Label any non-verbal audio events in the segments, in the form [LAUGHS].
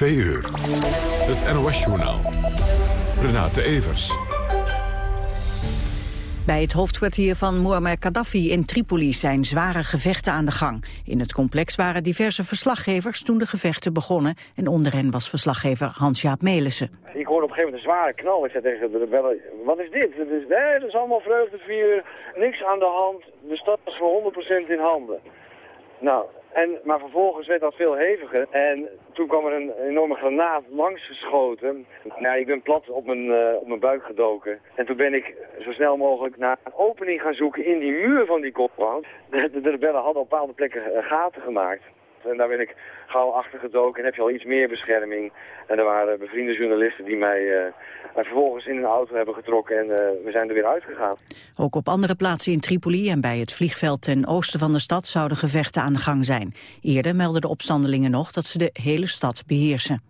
Twee uur. Het NOS-journaal. Renate Evers. Bij het hoofdkwartier van Muammar Gaddafi in Tripoli zijn zware gevechten aan de gang. In het complex waren diverse verslaggevers toen de gevechten begonnen. En onder hen was verslaggever Hans-Jaap Melissen. Ik hoorde op een gegeven moment een zware knal. Ik zei tegen de rebellen, wat is dit? Het is, nee, dat is allemaal vreugdevieren, niks aan de hand. De stad is voor 100% in handen. Nou, en, maar vervolgens werd dat veel heviger. En toen kwam er een enorme granaat langs geschoten. Nou, ik ben plat op mijn, uh, op mijn buik gedoken. En toen ben ik zo snel mogelijk naar een opening gaan zoeken in die muur van die compound. De, de, rebellen hadden op bepaalde plekken uh, gaten gemaakt. En daar ben ik gauw achter gedoken en heb je al iets meer bescherming. En er waren bevriende journalisten die mij, uh, vervolgens in een auto hebben getrokken en uh, we zijn er weer uitgegaan. Ook op andere plaatsen in Tripoli en bij het vliegveld ten oosten van de stad zouden gevechten aan de gang zijn. Eerder meldden de opstandelingen nog dat ze de hele stad beheersen.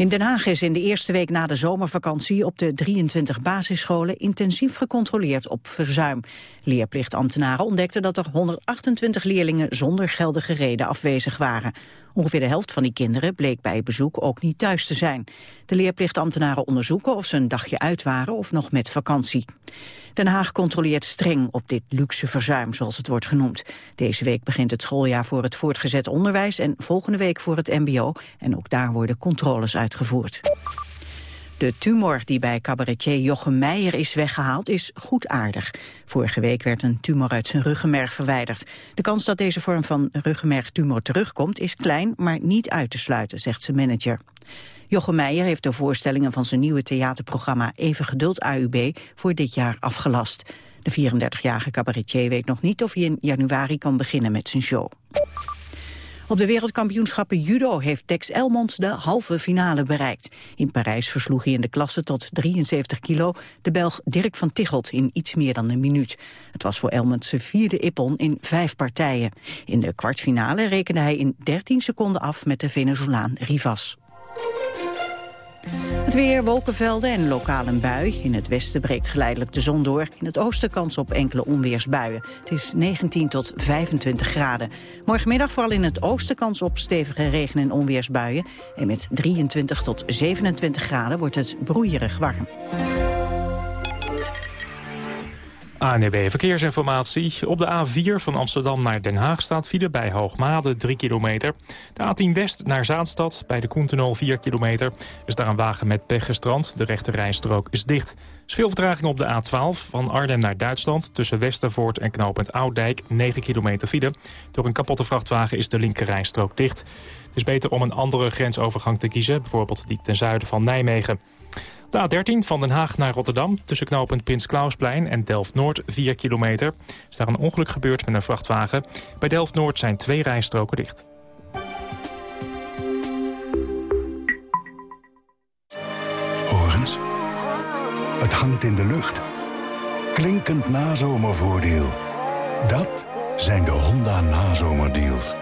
In Den Haag is in de eerste week na de zomervakantie op de 23 basisscholen intensief gecontroleerd op verzuim. Leerplichtambtenaren ontdekten dat er 128 leerlingen zonder geldige reden afwezig waren. Ongeveer de helft van die kinderen bleek bij bezoek ook niet thuis te zijn. De leerplichtambtenaren onderzoeken of ze een dagje uit waren of nog met vakantie. Den Haag controleert streng op dit luxe verzuim, zoals het wordt genoemd. Deze week begint het schooljaar voor het voortgezet onderwijs en volgende week voor het mbo. En ook daar worden controles uitgevoerd. De tumor die bij cabaretier Jochem Meijer is weggehaald is goedaardig. Vorige week werd een tumor uit zijn ruggenmerg verwijderd. De kans dat deze vorm van ruggenmergtumor terugkomt is klein, maar niet uit te sluiten, zegt zijn manager. Jochem Meijer heeft de voorstellingen van zijn nieuwe theaterprogramma Even Geduld AUB voor dit jaar afgelast. De 34-jarige cabaretier weet nog niet of hij in januari kan beginnen met zijn show. Op de wereldkampioenschappen judo heeft Dex Elmond de halve finale bereikt. In Parijs versloeg hij in de klasse tot 73 kilo de Belg Dirk van Tichelt in iets meer dan een minuut. Het was voor Elmond zijn vierde ippon in vijf partijen. In de kwartfinale rekende hij in 13 seconden af met de Venezolaan Rivas. Het weer, wolkenvelden en lokaal een bui. In het westen breekt geleidelijk de zon door. In het oosten kans op enkele onweersbuien. Het is 19 tot 25 graden. Morgenmiddag vooral in het oosten kans op stevige regen- en onweersbuien. En met 23 tot 27 graden wordt het broeierig warm. ANB Verkeersinformatie. Op de A4 van Amsterdam naar Den Haag staat file bij Hoogmade 3 kilometer. De A10 West naar Zaanstad bij de Koentunnel 4 kilometer. Is daar een wagen met pech gestrand. De rechte rijstrook is dicht. Is veel vertraging op de A12 van Arnhem naar Duitsland... tussen Westervoort en knooppunt Ouddijk 9 kilometer file. Door een kapotte vrachtwagen is de linker rijstrook dicht. Het is beter om een andere grensovergang te kiezen... bijvoorbeeld die ten zuiden van Nijmegen. De A13 van Den Haag naar Rotterdam tussen knooppunt Prins Klausplein en Delft-Noord 4 kilometer. Is daar een ongeluk gebeurd met een vrachtwagen. Bij Delft-Noord zijn twee rijstroken dicht. Horens, het hangt in de lucht. Klinkend nazomervoordeel. Dat zijn de Honda nazomerdeals.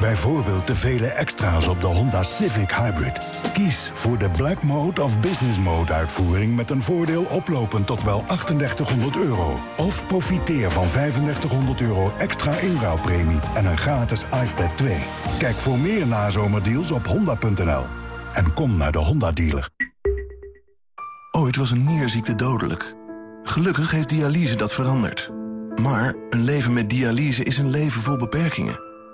Bijvoorbeeld de vele extra's op de Honda Civic Hybrid. Kies voor de Black Mode of Business Mode uitvoering... met een voordeel oplopend tot wel 3800 euro. Of profiteer van 3500 euro extra inruilpremie... en een gratis iPad 2. Kijk voor meer nazomerdeals op honda.nl. En kom naar de Honda-dealer. Ooit was een nierziekte dodelijk. Gelukkig heeft dialyse dat veranderd. Maar een leven met dialyse is een leven vol beperkingen...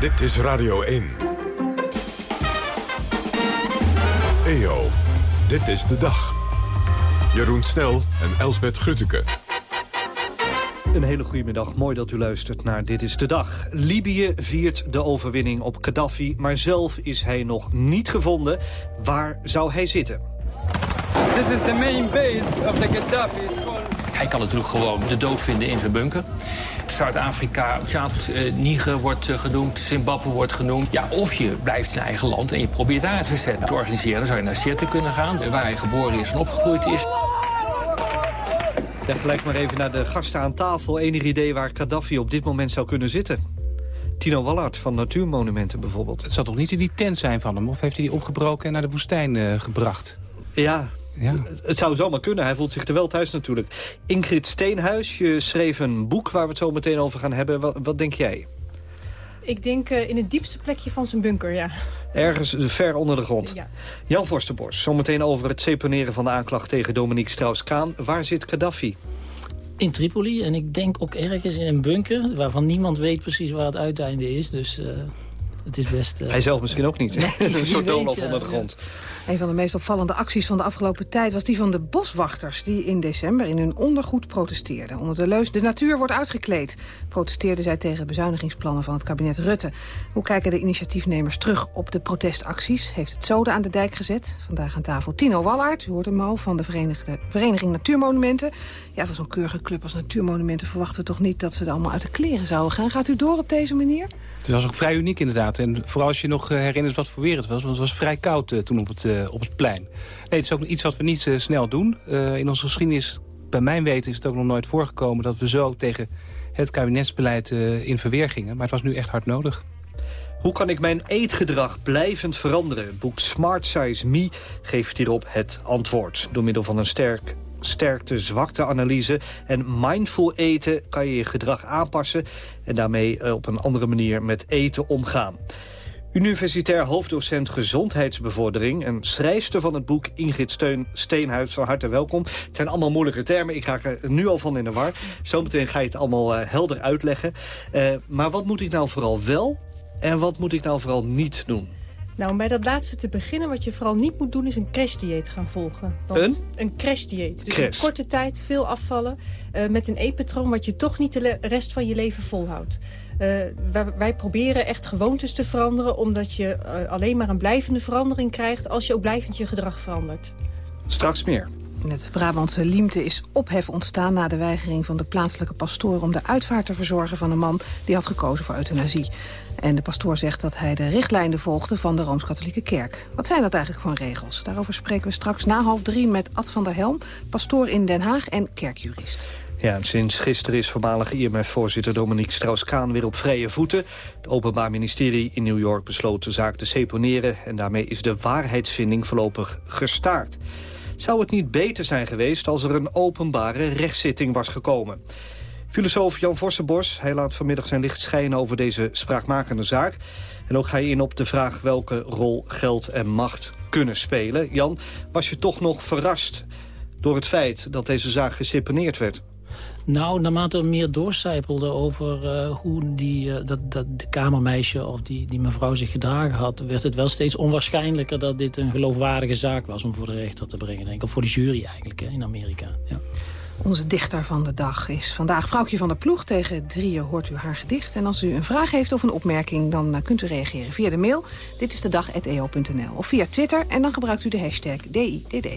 Dit is Radio 1. EO, dit is de dag. Jeroen Snel en Elsbet Grutteke. Een hele goede middag. Mooi dat u luistert naar Dit is de Dag. Libië viert de overwinning op Gaddafi, maar zelf is hij nog niet gevonden. Waar zou hij zitten? This is the main base of the Gaddafi. Hij kan natuurlijk gewoon de dood vinden in zijn bunker. Zuid-Afrika, uh, Niger wordt uh, genoemd, Zimbabwe wordt genoemd. Ja, of je blijft in eigen land en je probeert daar het verzet te organiseren. Dan zou je naar Seattle kunnen gaan, waar hij geboren is en opgegroeid is. Leg gelijk maar even naar de gasten aan tafel. Enig idee waar Gaddafi op dit moment zou kunnen zitten? Tino Wallard van Natuurmonumenten bijvoorbeeld. Het zal toch niet in die tent zijn van hem? Of heeft hij die opgebroken en naar de woestijn uh, gebracht? Ja, ja. Het zou zomaar kunnen. Hij voelt zich er wel thuis natuurlijk. Ingrid Steenhuis, je schreef een boek waar we het zo meteen over gaan hebben. Wat, wat denk jij? Ik denk uh, in het diepste plekje van zijn bunker, ja. Ergens ver onder de grond. Ja. Jan Forsterbos, zometeen over het seponeren van de aanklacht tegen Dominique Strauss-Kaan. Waar zit Gaddafi? In Tripoli en ik denk ook ergens in een bunker... waarvan niemand weet precies waar het uiteinde is. Dus uh, het is best... Uh... Hij zelf misschien ook niet. Nee, [LAUGHS] een soort doolhof onder de grond. Een van de meest opvallende acties van de afgelopen tijd... was die van de boswachters die in december in hun ondergoed protesteerden. Onder de leus de natuur wordt uitgekleed. Protesteerden zij tegen bezuinigingsplannen van het kabinet Rutte. Hoe kijken de initiatiefnemers terug op de protestacties? Heeft het zoden aan de dijk gezet? Vandaag aan tafel Tino Wallaert, u hoort hem al, van de Verenigde, Vereniging Natuurmonumenten. Ja, van zo'n keurige club als Natuurmonumenten verwachten we toch niet... dat ze er allemaal uit de kleren zouden gaan. Gaat u door op deze manier? Het was ook vrij uniek inderdaad. En vooral als je nog eh, herinnert wat voor weer het was. Want het was vrij koud uh, toen op het, uh, op het plein. Nee, het is ook iets wat we niet snel doen. in onze geschiedenis, bij mijn weten, is het ook nog nooit voorgekomen... dat we zo tegen het kabinetsbeleid in verweer gingen. Maar het was nu echt hard nodig. Hoe kan ik mijn eetgedrag blijvend veranderen? Boek Smart Size Me geeft hierop het antwoord. Door middel van een sterk sterkte-zwakte-analyse. En mindful eten kan je je gedrag aanpassen... en daarmee eh, op een andere manier met eten omgaan. Universitair hoofddocent gezondheidsbevordering... en schrijfster van het boek Ingrid Steun, Steenhuis. Van harte welkom. Het zijn allemaal moeilijke termen. Ik raak er nu al van in de war. Zometeen ga je het allemaal uh, helder uitleggen. Uh, maar wat moet ik nou vooral wel en wat moet ik nou vooral niet doen? Nou, om bij dat laatste te beginnen, wat je vooral niet moet doen... is een crashdieet gaan volgen. Want een? Een crashdieet. Dus in korte tijd veel afvallen... Uh, met een eetpatroon wat je toch niet de rest van je leven volhoudt. Uh, wij, wij, proberen echt gewoontes te veranderen... omdat je uh, alleen maar een blijvende verandering krijgt... als je ook blijvend je gedrag verandert. Straks meer. In het Brabantse Liemte is ophef ontstaan na de weigering van de plaatselijke pastoor... om de uitvaart te verzorgen van een man die had gekozen voor euthanasie. En de pastoor zegt dat hij de richtlijnen volgde van de Rooms-Katholieke Kerk. Wat zijn dat eigenlijk voor regels? Daarover spreken we straks na half drie met Ad van der Helm... pastoor in Den Haag en kerkjurist. Ja, sinds gisteren is voormalig IMF-voorzitter Dominique Strauss-Kaan weer op vrije voeten. Het Openbaar Ministerie in New York besloot de zaak te seponeren... en daarmee is de waarheidsvinding voorlopig gestaard. Zou het niet beter zijn geweest als er een openbare rechtszitting was gekomen? Filosoof Jan Vossenbos, hij laat vanmiddag zijn licht schijnen over deze spraakmakende zaak. En ook ga je in op de vraag welke rol geld en macht kunnen spelen. Jan, was je toch nog verrast door het feit dat deze zaak geseponeerd werd? Nou, naarmate er meer doorcijpelde over uh, hoe die, uh, dat, dat de kamermeisje of die, die mevrouw zich gedragen had... werd het wel steeds onwaarschijnlijker dat dit een geloofwaardige zaak was om voor de rechter te brengen. Denk ik. Of voor de jury eigenlijk hè, in Amerika. Ja. Onze dichter van de dag is vandaag Vrouwtje van der Ploeg. Tegen drieën hoort u haar gedicht. En als u een vraag heeft of een opmerking, dan uh, kunt u reageren via de mail. Dit is de dag.eo.nl of via Twitter. En dan gebruikt u de hashtag DIDD.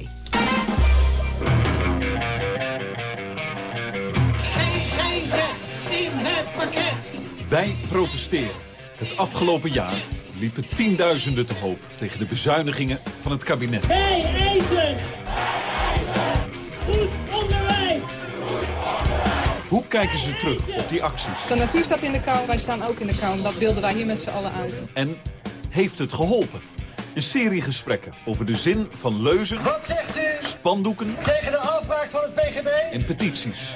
Wij protesteren. Het afgelopen jaar liepen tienduizenden te hoop tegen de bezuinigingen van het kabinet. Wij eisen. Hoe kijken ze terug op die acties? De natuur staat in de kou, wij staan ook in de kou. Dat beelden wij hier met z'n allen uit. En heeft het geholpen? Een serie gesprekken over de zin van leuzen... Wat zegt u? Spandoeken... Tegen de afbraak van het PGB? En petities.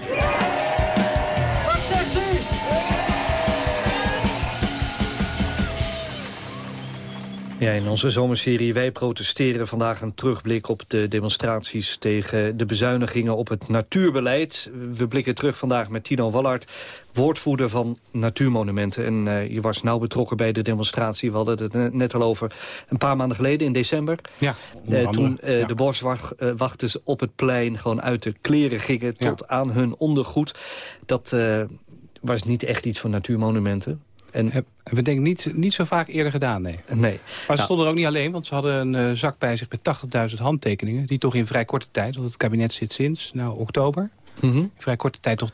Ja, in onze zomerserie Wij protesteren vandaag een terugblik op de demonstraties tegen de bezuinigingen op het natuurbeleid. We blikken terug vandaag met Tino Wallard, woordvoerder van Natuurmonumenten. En uh, je was nauw betrokken bij de demonstratie. We hadden het net al over een paar maanden geleden in december. Ja, uh, toen uh, ja. de boswachters op het plein gewoon uit de kleren gingen tot ja. aan hun ondergoed. Dat was niet echt iets van Natuurmonumenten. En we denk ik niet, niet zo vaak eerder gedaan, nee. nee. Maar ze nou. stonden er ook niet alleen, want ze hadden een uh, zak bij zich met 80.000 handtekeningen... die toch in vrij korte tijd, want het kabinet zit sinds nou, oktober... In vrij korte tijd toch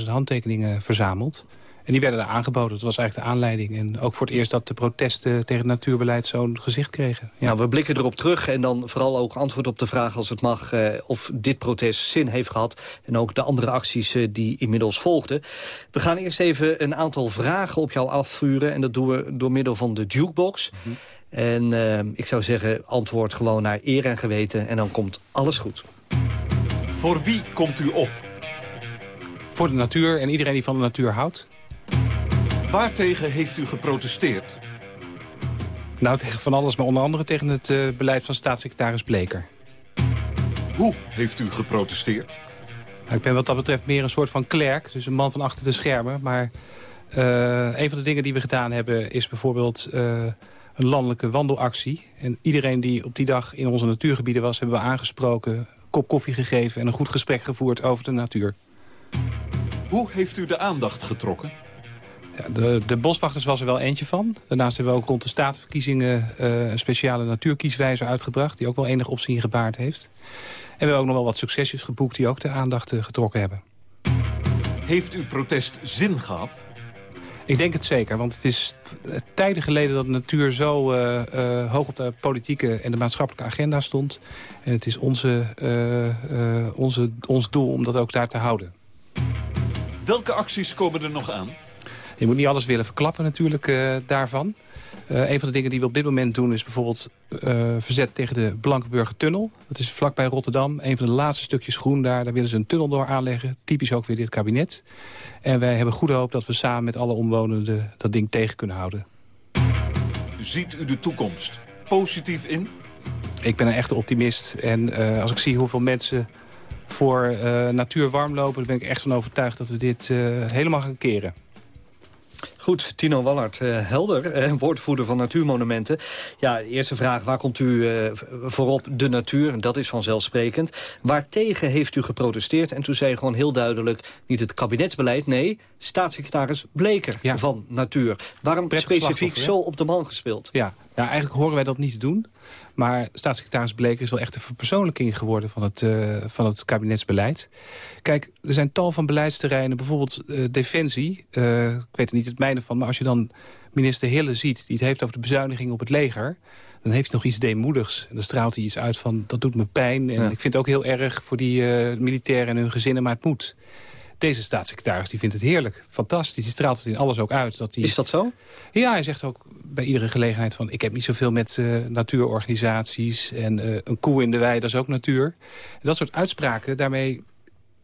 80.000 handtekeningen verzameld. En die werden daar aangeboden. Dat was eigenlijk de aanleiding. En ook voor het eerst dat de protesten tegen het natuurbeleid zo'n gezicht kregen. Ja. Nou, we blikken erop terug en dan vooral ook antwoord op de vraag als het mag... Eh, of dit protest zin heeft gehad en ook de andere acties eh, die inmiddels volgden. We gaan eerst even een aantal vragen op jou afvuren en dat doen we door middel van de jukebox. Mhm. En uh, ik zou zeggen, antwoord gewoon naar eer en geweten en dan komt alles goed. Voor wie komt u op? Voor de natuur en iedereen die van de natuur houdt. Waartegen heeft u geprotesteerd? Nou, tegen van alles, maar onder andere tegen het uh, beleid van staatssecretaris Bleker. Hoe heeft u geprotesteerd? Nou, ik ben wat dat betreft meer een soort van klerk, dus een man van achter de schermen. Maar uh, een van de dingen die we gedaan hebben is bijvoorbeeld uh, een landelijke wandelactie. En iedereen die op die dag in onze natuurgebieden was, hebben we aangesproken, kop koffie gegeven en een goed gesprek gevoerd over de natuur. Hoe heeft u de aandacht getrokken? Ja, de, de boswachters was er wel eentje van. Daarnaast hebben we ook rond de statenverkiezingen uh, een speciale natuurkieswijzer uitgebracht... die ook wel enig opzien gebaard heeft. En we hebben ook nog wel wat succesjes geboekt die ook de aandacht uh, getrokken hebben. Heeft uw protest zin gehad? Ik denk het zeker, want het is tijden geleden dat de natuur zo uh, hoog op de politieke en de maatschappelijke agenda stond. En het is onze, onze, ons doel om dat ook daar te houden. Welke acties komen er nog aan? Je moet niet alles willen verklappen natuurlijk uh, daarvan. Uh, een van de dingen die we op dit moment doen is bijvoorbeeld uh, verzet tegen de Blankenburger Tunnel. Dat is vlakbij Rotterdam. Een van de laatste stukjes groen daar. Daar willen ze een tunnel door aanleggen. Typisch ook weer dit kabinet. En wij hebben goede hoop dat we samen met alle omwonenden dat ding tegen kunnen houden. Ziet u de toekomst positief in? Ik ben een echte optimist. En uh, als ik zie hoeveel mensen voor natuur warm lopen... dan ben ik echt van overtuigd dat we dit helemaal gaan keren. Goed, Tino Wallard, uh, helder, uh, woordvoerder van Natuurmonumenten. Ja, eerste vraag, waar komt u uh, voorop de natuur? Dat is vanzelfsprekend. Waartegen heeft u geprotesteerd? En toen zei je gewoon heel duidelijk, niet het kabinetsbeleid, nee, staatssecretaris Bleker ja. van Natuur. Waarom specifiek zo op de man gespeeld? Ja. ja, eigenlijk horen wij dat niet te doen. Maar staatssecretaris Bleker is wel echt een verpersoonlijking geworden van het, uh, van het kabinetsbeleid. Kijk, er zijn tal van beleidsterreinen, bijvoorbeeld uh, Defensie. Uh, ik weet er niet het mijne van, maar als je dan minister Hille ziet... die het heeft over de bezuiniging op het leger... dan heeft hij nog iets deemoedigs. En dan straalt hij iets uit van, dat doet me pijn. En ja. ik vind het ook heel erg voor die militairen en hun gezinnen, maar het moet. Deze staatssecretaris die vindt het heerlijk, fantastisch. Die straalt het in alles ook uit. Dat die... Is dat zo? Ja, hij zegt ook bij iedere gelegenheid van... ik heb niet zoveel met uh, natuurorganisaties en uh, een koe in de wei, dat is ook natuur. En dat soort uitspraken, daarmee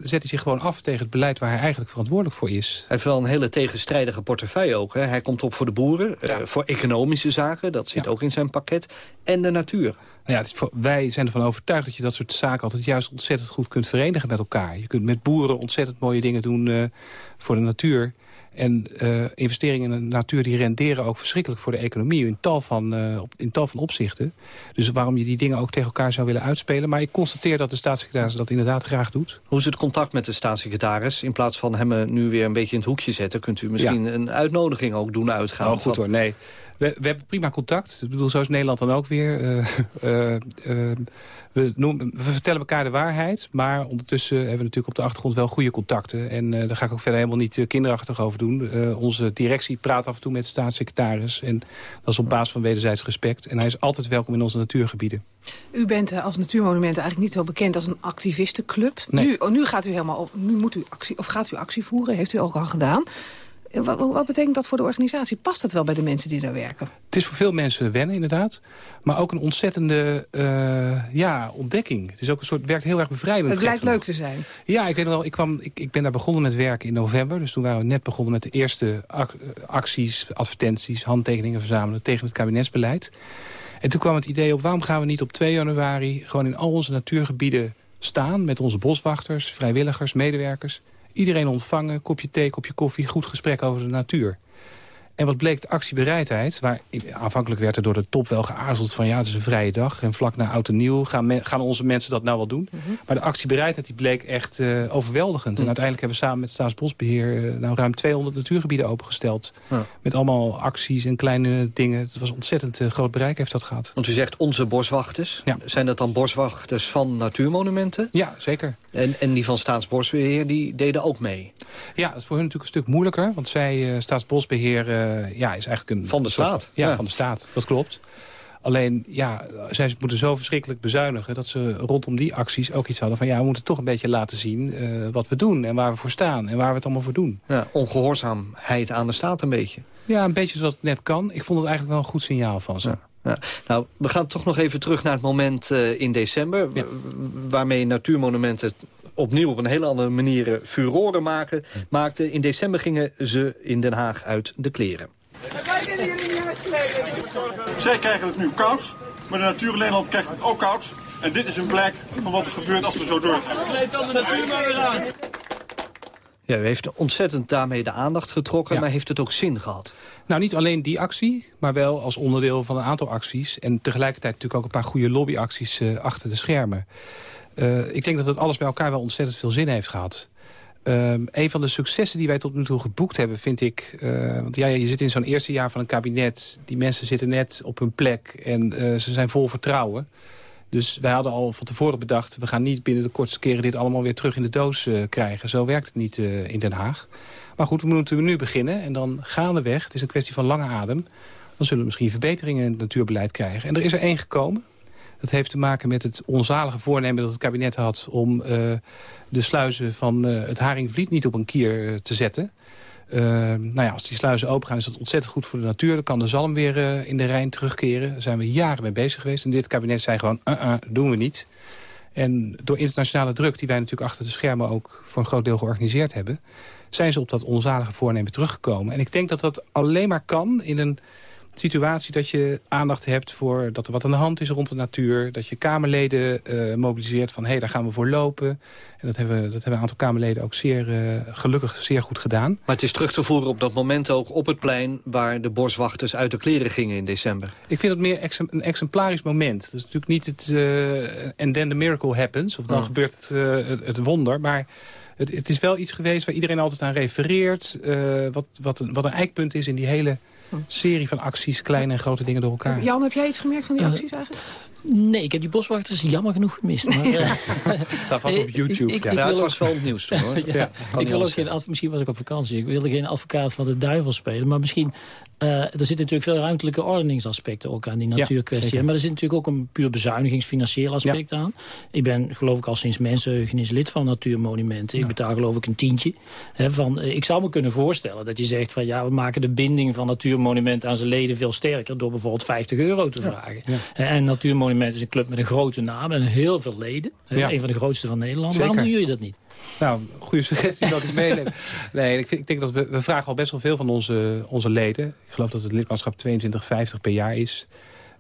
zet hij zich gewoon af tegen het beleid waar hij eigenlijk verantwoordelijk voor is. Hij heeft wel een hele tegenstrijdige portefeuille ook. Hè? Hij komt op voor de boeren, ja. uh, voor economische zaken, dat zit ja. ook in zijn pakket, en de natuur. Nou ja, voor, wij zijn ervan overtuigd dat je dat soort zaken altijd juist ontzettend goed kunt verenigen met elkaar. Je kunt met boeren ontzettend mooie dingen doen uh, voor de natuur. En uh, investeringen in de natuur die renderen ook verschrikkelijk voor de economie in tal, van, uh, op, in tal van opzichten. Dus waarom je die dingen ook tegen elkaar zou willen uitspelen. Maar ik constateer dat de staatssecretaris dat inderdaad graag doet. Hoe is het contact met de staatssecretaris? In plaats van hem nu weer een beetje in het hoekje zetten... kunt u misschien ja. een uitnodiging ook doen uitgaan? Oh, goed hoor, nee. We, we, hebben prima contact. Ik bedoel, zo is Nederland dan ook weer. Uh, [LAUGHS] we, noemen, we, vertellen elkaar de waarheid, maar ondertussen hebben we natuurlijk op de achtergrond wel goede contacten. En daar ga ik ook verder helemaal niet kinderachtig over doen. Onze directie praat af en toe met de staatssecretaris. En dat is op basis van wederzijds respect. En hij is altijd welkom in onze natuurgebieden. U bent als natuurmonument eigenlijk niet zo bekend als een activistenclub. Nee. Nu, nu, gaat u helemaal op, nu moet u actie, of gaat u actie voeren, heeft u ook al gedaan. Wat, wat, betekent dat voor de organisatie? Past dat wel bij de mensen die daar werken? Het is voor veel mensen wennen, inderdaad. Maar ook een ontzettende uh, ja, ontdekking. Het is ook een soort, werkt heel erg bevrijdend. Het blijkt leuk te zijn. Ja, ik weet wel. Ik, kwam, ik, ik ben daar begonnen met werken in november. Dus toen waren we net begonnen met de eerste ac acties, advertenties, handtekeningen verzamelen tegen het kabinetsbeleid. En toen kwam het idee op, waarom gaan we niet op 2 januari gewoon in al onze natuurgebieden staan met onze boswachters, vrijwilligers, medewerkers Iedereen ontvangen, kopje thee, kopje koffie, goed gesprek over de natuur. En wat bleek de actiebereidheid, waar aanvankelijk werd er door de top wel geaarzeld van ja, het is een vrije dag. En vlak na oud en nieuw gaan, gaan onze mensen dat nou wel doen. Mm -hmm. Maar de actiebereidheid die bleek echt uh, overweldigend. Mm. En uiteindelijk hebben we samen met Staatsbosbeheer uh, nou ruim 200 natuurgebieden opengesteld. Ja. Met allemaal acties en kleine dingen. Het was ontzettend uh, groot bereik heeft dat gehad. Want u zegt onze boswachters. Ja. Zijn dat dan boswachters van natuurmonumenten? Ja, zeker. En, en die van Staatsbosbeheer die deden ook mee? Ja, dat is voor hun natuurlijk een stuk moeilijker. Want zij, uh, Staatsbosbeheer, uh, ja, is eigenlijk een... Van de staat? ja, van de staat. Dat klopt. Alleen, ja, zij moeten zo verschrikkelijk bezuinigen... dat ze rondom die acties ook iets hadden van... ja, we moeten toch een beetje laten zien uh, wat we doen... en waar we voor staan en waar we het allemaal voor doen. Ja, ongehoorzaamheid aan de staat een beetje. Ja, een beetje zodat het net kan. Ik vond het eigenlijk wel een goed signaal van ze. Ja. Ja. Nou, we gaan toch nog even terug naar het moment uh, in december... Ja. waarmee natuurmonumenten opnieuw op een hele andere manier furoren maken, maakten. In december gingen ze in Den Haag uit de kleren. Zij krijgen het nu koud, maar de natuur in Nederland krijgt het ook koud. En dit is een blijk van wat er gebeurt als we zo doorgaan. Kleed dan de natuur maar weer aan. Ja, u heeft ontzettend daarmee de aandacht getrokken, ja. maar heeft het ook zin gehad? Nou, niet alleen die actie, maar wel als onderdeel van een aantal acties. En tegelijkertijd natuurlijk ook een paar goede lobbyacties uh, achter de schermen. Uh, ik denk dat het alles bij elkaar wel ontzettend veel zin heeft gehad. Um, een van de successen die wij tot nu toe geboekt hebben, vind ik... Uh, want ja, je zit in zo'n eerste jaar van een kabinet. Die mensen zitten net op hun plek en uh, ze zijn vol vertrouwen. Dus wij hadden al van tevoren bedacht... we gaan niet binnen de kortste keren dit allemaal weer terug in de doos uh, krijgen. Zo werkt het niet in Den Haag. Maar goed, we moeten nu beginnen en dan gaandeweg... het is een kwestie van lange adem... dan zullen we misschien verbeteringen in het natuurbeleid krijgen. En er is er één gekomen. Dat heeft te maken met het onzalige voornemen dat het kabinet had... om uh, de sluizen van het Haringvliet niet op een kier te zetten. Nou ja, als die sluizen open gaan is dat ontzettend goed voor de natuur. Dan kan de zalm weer in de Rijn terugkeren. Daar zijn we jaren mee bezig geweest. En dit kabinet zei gewoon, uh -uh, doen we niet. En door internationale druk, die wij natuurlijk achter de schermen ook voor een groot deel georganiseerd hebben... zijn ze op dat onzalige voornemen teruggekomen. En ik denk dat dat alleen maar kan in een situatie dat je aandacht hebt voor dat er wat aan de hand is rond de natuur. Dat je Kamerleden uh, mobiliseert van hé, hey, daar gaan we voor lopen. En dat hebben, dat hebben een aantal Kamerleden ook zeer uh, gelukkig zeer goed gedaan. Maar het is terug te voeren op dat moment ook op het plein... waar de boswachters uit de kleren gingen in december. Ik vind het meer een exemplarisch moment. Dat is natuurlijk niet het uh, then the miracle happens. Of dan oh. gebeurt het, het, het wonder. Maar het, het, is wel iets geweest waar iedereen altijd aan refereert. wat, wat, een, wat een eikpunt is in die hele serie van acties, kleine en grote dingen door elkaar. Jan, heb jij iets gemerkt van die acties eigenlijk? Nee, ik heb die boswachters jammer genoeg gemist. Maar, uh, [LAUGHS] staat vast op YouTube. Ik, ik, ja, het was wel het nieuws toen, hoor. [LAUGHS] ja, ja, ik wil ook geen, misschien was ik op vakantie. Ik wilde geen advocaat van de duivel spelen. Maar misschien, uh, er zitten natuurlijk veel ruimtelijke ordeningsaspecten ook aan die natuurkwestie. Ja, maar er zit natuurlijk ook een puur bezuinigingsfinancieel aspect aan. Ik ben geloof ik al sinds mensenheugenis lid van Natuurmonumenten. Ik betaal geloof ik een tientje. Van, ik zou me kunnen voorstellen dat je zegt van ja, we maken de binding van Natuurmonumenten aan zijn leden veel sterker. Door bijvoorbeeld 50 euro te vragen. En Natuurmonumenten Monument is een club met een grote naam en heel veel leden. Een van de grootste van Nederland. Waarom doen jullie dat niet? Nou, goede suggestie dat eens meenemen. nee, ik, ik, denk dat we, we vragen al best wel veel van onze, onze leden. Ik geloof dat het lidmaatschap 22,50 per jaar is.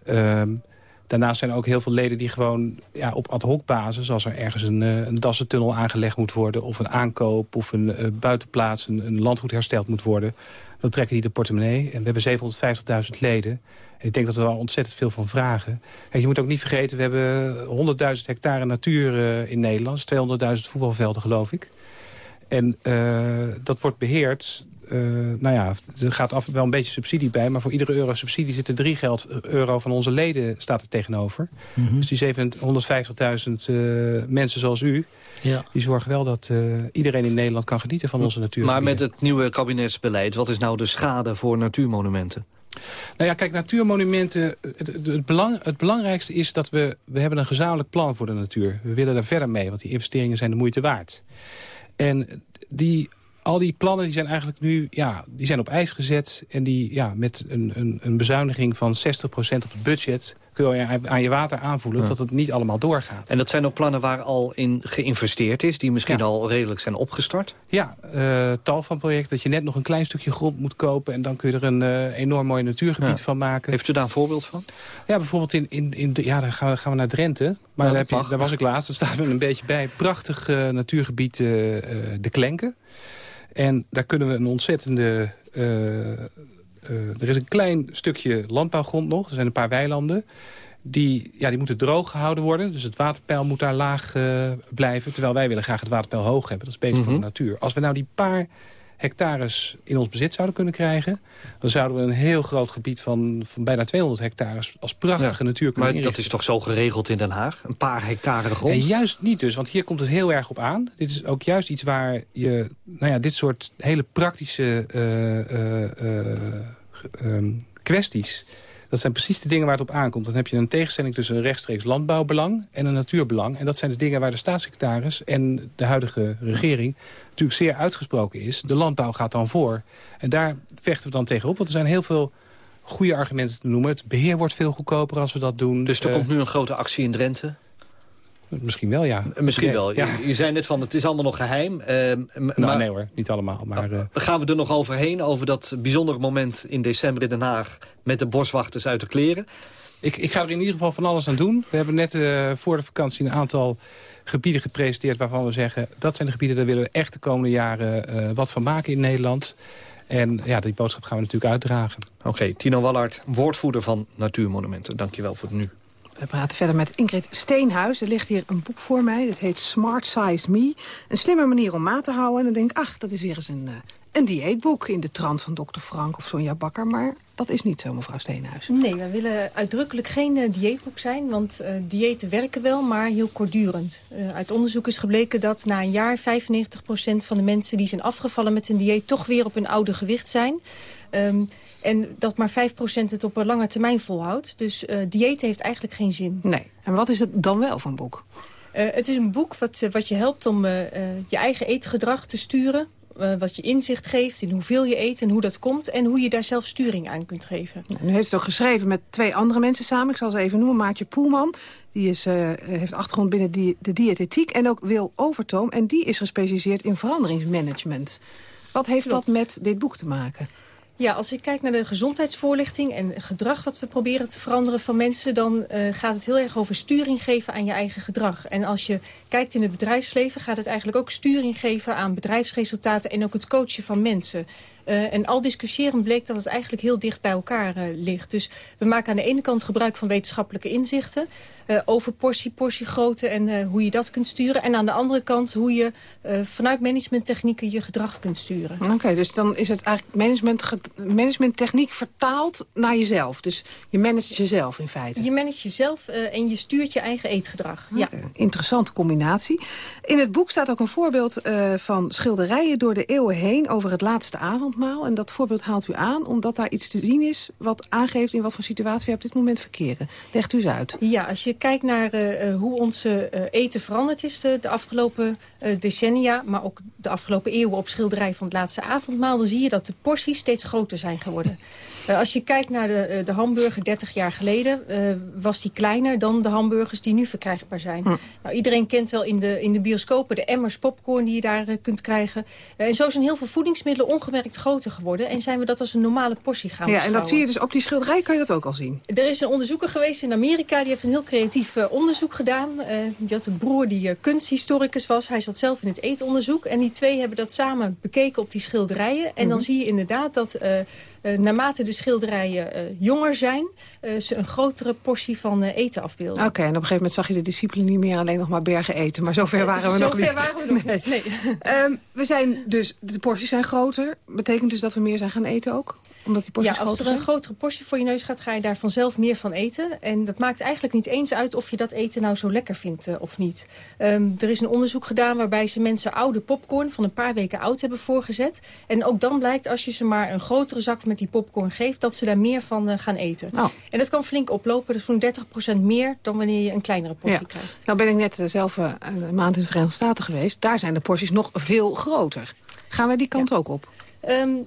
Um, daarnaast zijn er ook heel veel leden die gewoon ja, op ad hoc basis... als er ergens een, een dassentunnel aangelegd moet worden... of een aankoop of een uh, buitenplaats, een, een landgoed hersteld moet worden... dan trekken die de portemonnee. En we hebben 750.000 leden. Ik denk dat we er ontzettend veel van vragen. Kijk, je moet ook niet vergeten, we hebben 100.000 hectare natuur uh, in Nederland. 200.000 voetbalvelden, geloof ik. En uh, dat wordt beheerd. Uh, nou ja, er gaat af wel een beetje subsidie bij. Maar voor iedere euro subsidie zit er drie geld, euro van onze leden staat er tegenover. Mm -hmm. Dus die 150.000 mensen zoals u... Ja. Die zorgen wel dat uh, iedereen in Nederland kan genieten van onze natuur. Maar met het nieuwe kabinetsbeleid, wat is nou de schade voor natuurmonumenten? Nou ja, kijk, natuurmonumenten, het, het, belang, het, belangrijkste is dat we, we hebben een gezamenlijk plan voor de natuur. We willen daar verder mee, want die investeringen zijn de moeite waard. En die, al die plannen die zijn eigenlijk nu ja, die zijn op ijs gezet. En die ja, met een, een, een bezuiniging van 60% op het budget kun je aan je water aanvoelen ja. dat het niet allemaal doorgaat. En dat zijn ook plannen waar al in geïnvesteerd is... die misschien ja. al redelijk zijn opgestart? Ja, uh, tal van projecten dat je net nog een klein stukje grond moet kopen... en dan kun je er een uh, enorm mooi natuurgebied ja. van maken. Heeft u daar een voorbeeld van? Ja, bijvoorbeeld in, in, in de, ja, dan gaan we, gaan we naar Drenthe. Maar daar, heb je, daar was ik laatst, daar staan we een beetje bij. Prachtig uh, natuurgebied De Klenken. En daar kunnen we een ontzettende... Uh, er is een klein stukje landbouwgrond nog. Er zijn een paar weilanden. Die, ja, die moeten droog gehouden worden. Dus het waterpeil moet daar laag uh, blijven. Terwijl wij willen graag het waterpeil hoog hebben. Dat is beter mm -hmm. voor de natuur. Als we nou die paar hectares in ons bezit zouden kunnen krijgen... dan zouden we een heel groot gebied van, van bijna 200 hectares als prachtige natuur kunnen Maar dat is toch zo geregeld in Den Haag? Een paar hectare grond? En juist niet dus, want hier komt het heel erg op aan. Dit is ook juist iets waar je nou ja, dit soort hele praktische uh, uh, kwesties... Dat zijn precies de dingen waar het op aankomt. Dan heb je een tegenstelling tussen een rechtstreeks landbouwbelang en een natuurbelang. En dat zijn de dingen waar de staatssecretaris en de huidige regering natuurlijk zeer uitgesproken is. De landbouw gaat dan voor. En daar vechten we dan tegenop, want er zijn heel veel goede argumenten te noemen. Het beheer wordt veel goedkoper als we dat doen. Dus er Uh, komt nu een grote actie in Drenthe? Misschien wel, ja. Misschien wel. Ja. Je, je zei net van, het is allemaal nog geheim. Uh, nou, nee hoor, niet allemaal. Maar, uh, gaan we er nog overheen, over dat bijzondere moment in december in Den Haag... met de boswachters uit de kleren? Ik, ik ga er in ieder geval van alles aan doen. We hebben net voor de vakantie een aantal gebieden gepresenteerd... waarvan we zeggen, dat zijn de gebieden... daar willen we echt de komende jaren uh, wat van maken in Nederland. En ja, die boodschap gaan we natuurlijk uitdragen. Oké, okay, Tino Wallard, woordvoerder van Natuurmonumenten. Dankjewel voor het nu. We praten verder met Ingrid Steenhuis. Er ligt hier een boek voor mij. Dat heet Smart Size Me. Een slimme manier om maat te houden. En dan denk ik, ach, dat is weer eens een, uh, een dieetboek... in de trant van dokter Frank of Sonja Bakker. Maar dat is niet zo, mevrouw Steenhuis. Nee, wij willen uitdrukkelijk geen uh, dieetboek zijn. Want uh, diëten werken wel, maar heel kortdurend. uit onderzoek is gebleken dat na een jaar... 95% van de mensen die zijn afgevallen met een dieet... toch weer op hun oude gewicht zijn... Um, En dat maar 5% het op een lange termijn volhoudt. Dus dieet heeft eigenlijk geen zin. Nee. En wat is het dan wel van boek? Het is een boek wat, wat je helpt om je eigen eetgedrag te sturen. Wat je inzicht geeft in hoeveel je eet en hoe dat komt. En hoe je daar zelf sturing aan kunt geven. Nou, u heeft het ook geschreven met twee andere mensen samen. Ik zal ze even noemen. Maartje Poelman. Die is, heeft achtergrond binnen die, de diëtetiek. En ook Wil Overtoom. En die is gespecialiseerd in veranderingsmanagement. Wat heeft Klopt. dat met dit boek te maken? Ja, als ik kijk naar de gezondheidsvoorlichting en gedrag wat we proberen te veranderen van mensen, dan uh, gaat het heel erg over sturing geven aan je eigen gedrag. En als je kijkt in het bedrijfsleven gaat het eigenlijk ook sturing geven aan bedrijfsresultaten en ook het coachen van mensen. Uh, en al discussiëren bleek dat het eigenlijk heel dicht bij elkaar uh, ligt. Dus we maken aan de ene kant gebruik van wetenschappelijke inzichten... Uh, over portie, portiegrootte en hoe je dat kunt sturen. En aan de andere kant hoe je vanuit managementtechnieken je gedrag kunt sturen. Oké, okay, dus dan is het eigenlijk management, managementtechniek vertaald naar jezelf. Dus je managt jezelf in feite. Je managt jezelf en je stuurt je eigen eetgedrag. Okay. Ja. Interessante combinatie. In het boek staat ook een voorbeeld van schilderijen door de eeuwen heen... over het laatste avond. En dat voorbeeld haalt u aan, omdat daar iets te zien is... wat aangeeft in wat voor situatie we op dit moment verkeren. Legt u eens uit. Ja, als je kijkt naar uh, hoe onze uh, eten veranderd is de, de afgelopen uh, decennia... maar ook de afgelopen eeuwen op schilderij van het laatste avondmaal... dan zie je dat de porties steeds groter zijn geworden. [LAUGHS] als je kijkt naar de, de hamburger 30 jaar geleden... was die kleiner dan de hamburgers die nu verkrijgbaar zijn. Hm. Nou, iedereen kent wel in de, in de bioscopen de emmers popcorn die je daar kunt krijgen. en zo zijn heel veel voedingsmiddelen ongemerkt groter geworden. En zijn we dat als een normale portie gaan Ja, beschouwen. en dat zie je dus op die schilderij, kan je dat ook al zien? Er is een onderzoeker geweest in Amerika, die heeft een heel creatief onderzoek gedaan. Die had een broer die kunsthistoricus was. Hij zat zelf in het eetonderzoek. En die twee hebben dat samen bekeken op die schilderijen. En -hmm. dan zie je inderdaad dat... Uh, naarmate de schilderijen uh, jonger zijn, uh, ze een grotere portie van eten afbeelden. Oké, okay, en op een gegeven moment zag je de discipelen niet meer alleen nog maar bergen eten. Maar zover waren we nog niet. Zover waren we nog niet, nee. um, [LAUGHS] we zijn dus, de porties zijn groter. Betekent dus dat we meer zijn gaan eten ook? Omdat die porties ja, als er een grotere portie voor je neus gaat, ga je daar vanzelf meer van eten. En dat maakt eigenlijk niet eens uit of je dat eten nou zo lekker vindt of niet. Um, er is een onderzoek gedaan waarbij ze mensen oude popcorn van een paar weken oud hebben voorgezet. En ook dan blijkt als je ze maar een grotere zak met die popcorn geeft, dat ze daar meer van uh, gaan eten. Oh. En dat kan flink oplopen, dus zo'n 30% meer dan wanneer je een kleinere portie ja. krijgt. Nou ben ik net uh, zelf een maand in de Verenigde Staten geweest. Daar zijn de porties nog veel groter. Gaan wij die kant ja. ook op? Um,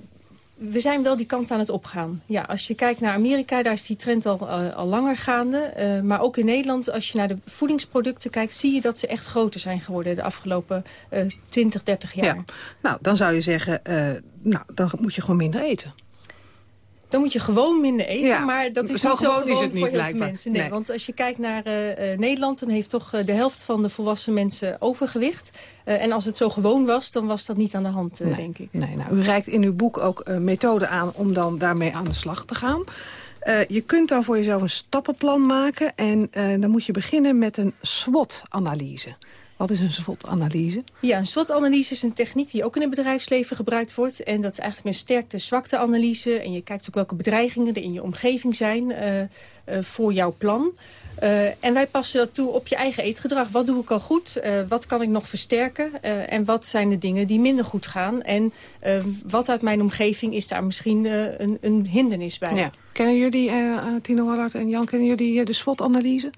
we zijn wel die kant aan het opgaan. Ja, als je kijkt naar Amerika, daar is die trend al, uh, al langer gaande. Uh, maar ook in Nederland, als je naar de voedingsproducten kijkt... zie je dat ze echt groter zijn geworden de afgelopen uh, 20, 30 jaar. Ja. Nou, dan zou je zeggen, nou, dan moet je gewoon minder eten. Dan moet je gewoon minder eten, ja. maar dat is zo niet zo gewoon gewoon is het niet, voor heel veel mensen. Nee, Nee. Want als je kijkt naar uh, Nederland, dan heeft toch uh, de helft van de volwassen mensen overgewicht. Uh, en als het zo gewoon was, dan was dat niet aan de hand, Nee. denk ik. Nee, nou, u reikt in uw boek ook methoden aan om dan daarmee aan de slag te gaan. Uh, je kunt dan voor jezelf een stappenplan maken. En uh, dan moet je beginnen met een SWOT-analyse. Wat is een SWOT-analyse? Ja, een SWOT-analyse is een techniek die ook in het bedrijfsleven gebruikt wordt. En dat is eigenlijk een sterkte-zwakte-analyse. En je kijkt ook welke bedreigingen er in je omgeving zijn uh, uh, voor jouw plan. Uh, en wij passen dat toe op je eigen eetgedrag. Wat doe ik al goed? Wat kan ik nog versterken? En wat zijn de dingen die minder goed gaan? En wat uit mijn omgeving is daar misschien een, een, hindernis bij? Ja. Kennen jullie, Tino Wallard en Jan, kennen jullie de SWOT-analyse?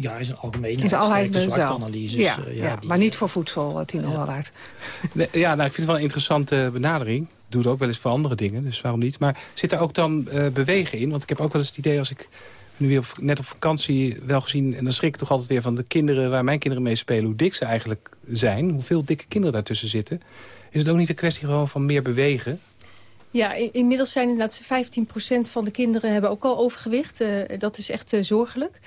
Ja, is een algemene is algemeen zwarte analyse. Ja, ja, ja die, maar niet voor voedsel, Tino Wallard. [LAUGHS] Nee, ja, nou, ik vind het wel een interessante benadering. Doe het ook wel eens voor andere dingen, dus waarom niet? Maar zit er ook dan bewegen in? Want ik heb ook wel eens het idee als ik nu weer net op vakantie wel gezien... en dan schrik ik toch altijd weer van de kinderen waar mijn kinderen mee spelen... hoe dik ze eigenlijk zijn, hoeveel dikke kinderen daartussen zitten. Is het ook niet een kwestie gewoon van meer bewegen? Ja, inmiddels zijn inderdaad 15% van de kinderen hebben ook al overgewicht. Uh, dat is echt uh, zorgelijk.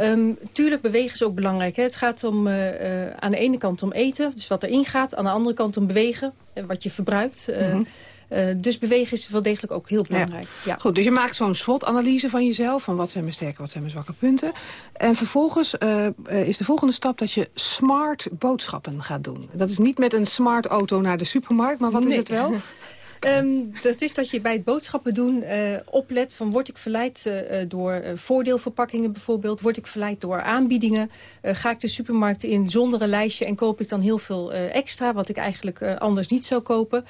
Um, tuurlijk, bewegen is ook belangrijk. Hè. Het gaat om, uh, aan de ene kant om eten, dus wat erin gaat. Aan de andere kant om bewegen, wat je verbruikt. Mm -hmm. Uh, dus bewegen is wel degelijk ook heel belangrijk. Ja. ja. Goed, dus je maakt zo'n SWOT-analyse van jezelf. Van wat zijn mijn sterke, wat zijn mijn zwakke punten. En vervolgens uh, is de volgende stap dat je smart boodschappen gaat doen. Dat is niet met een smart auto naar de supermarkt, maar wat nee. is het wel? [LAUGHS] Um, dat is dat je bij het boodschappen doen uh, oplet van word ik verleid uh, door uh, voordeelverpakkingen bijvoorbeeld. Word ik verleid door aanbiedingen. ga ik de supermarkt in zonder een lijstje en koop ik dan heel veel extra. Wat ik eigenlijk anders niet zou kopen.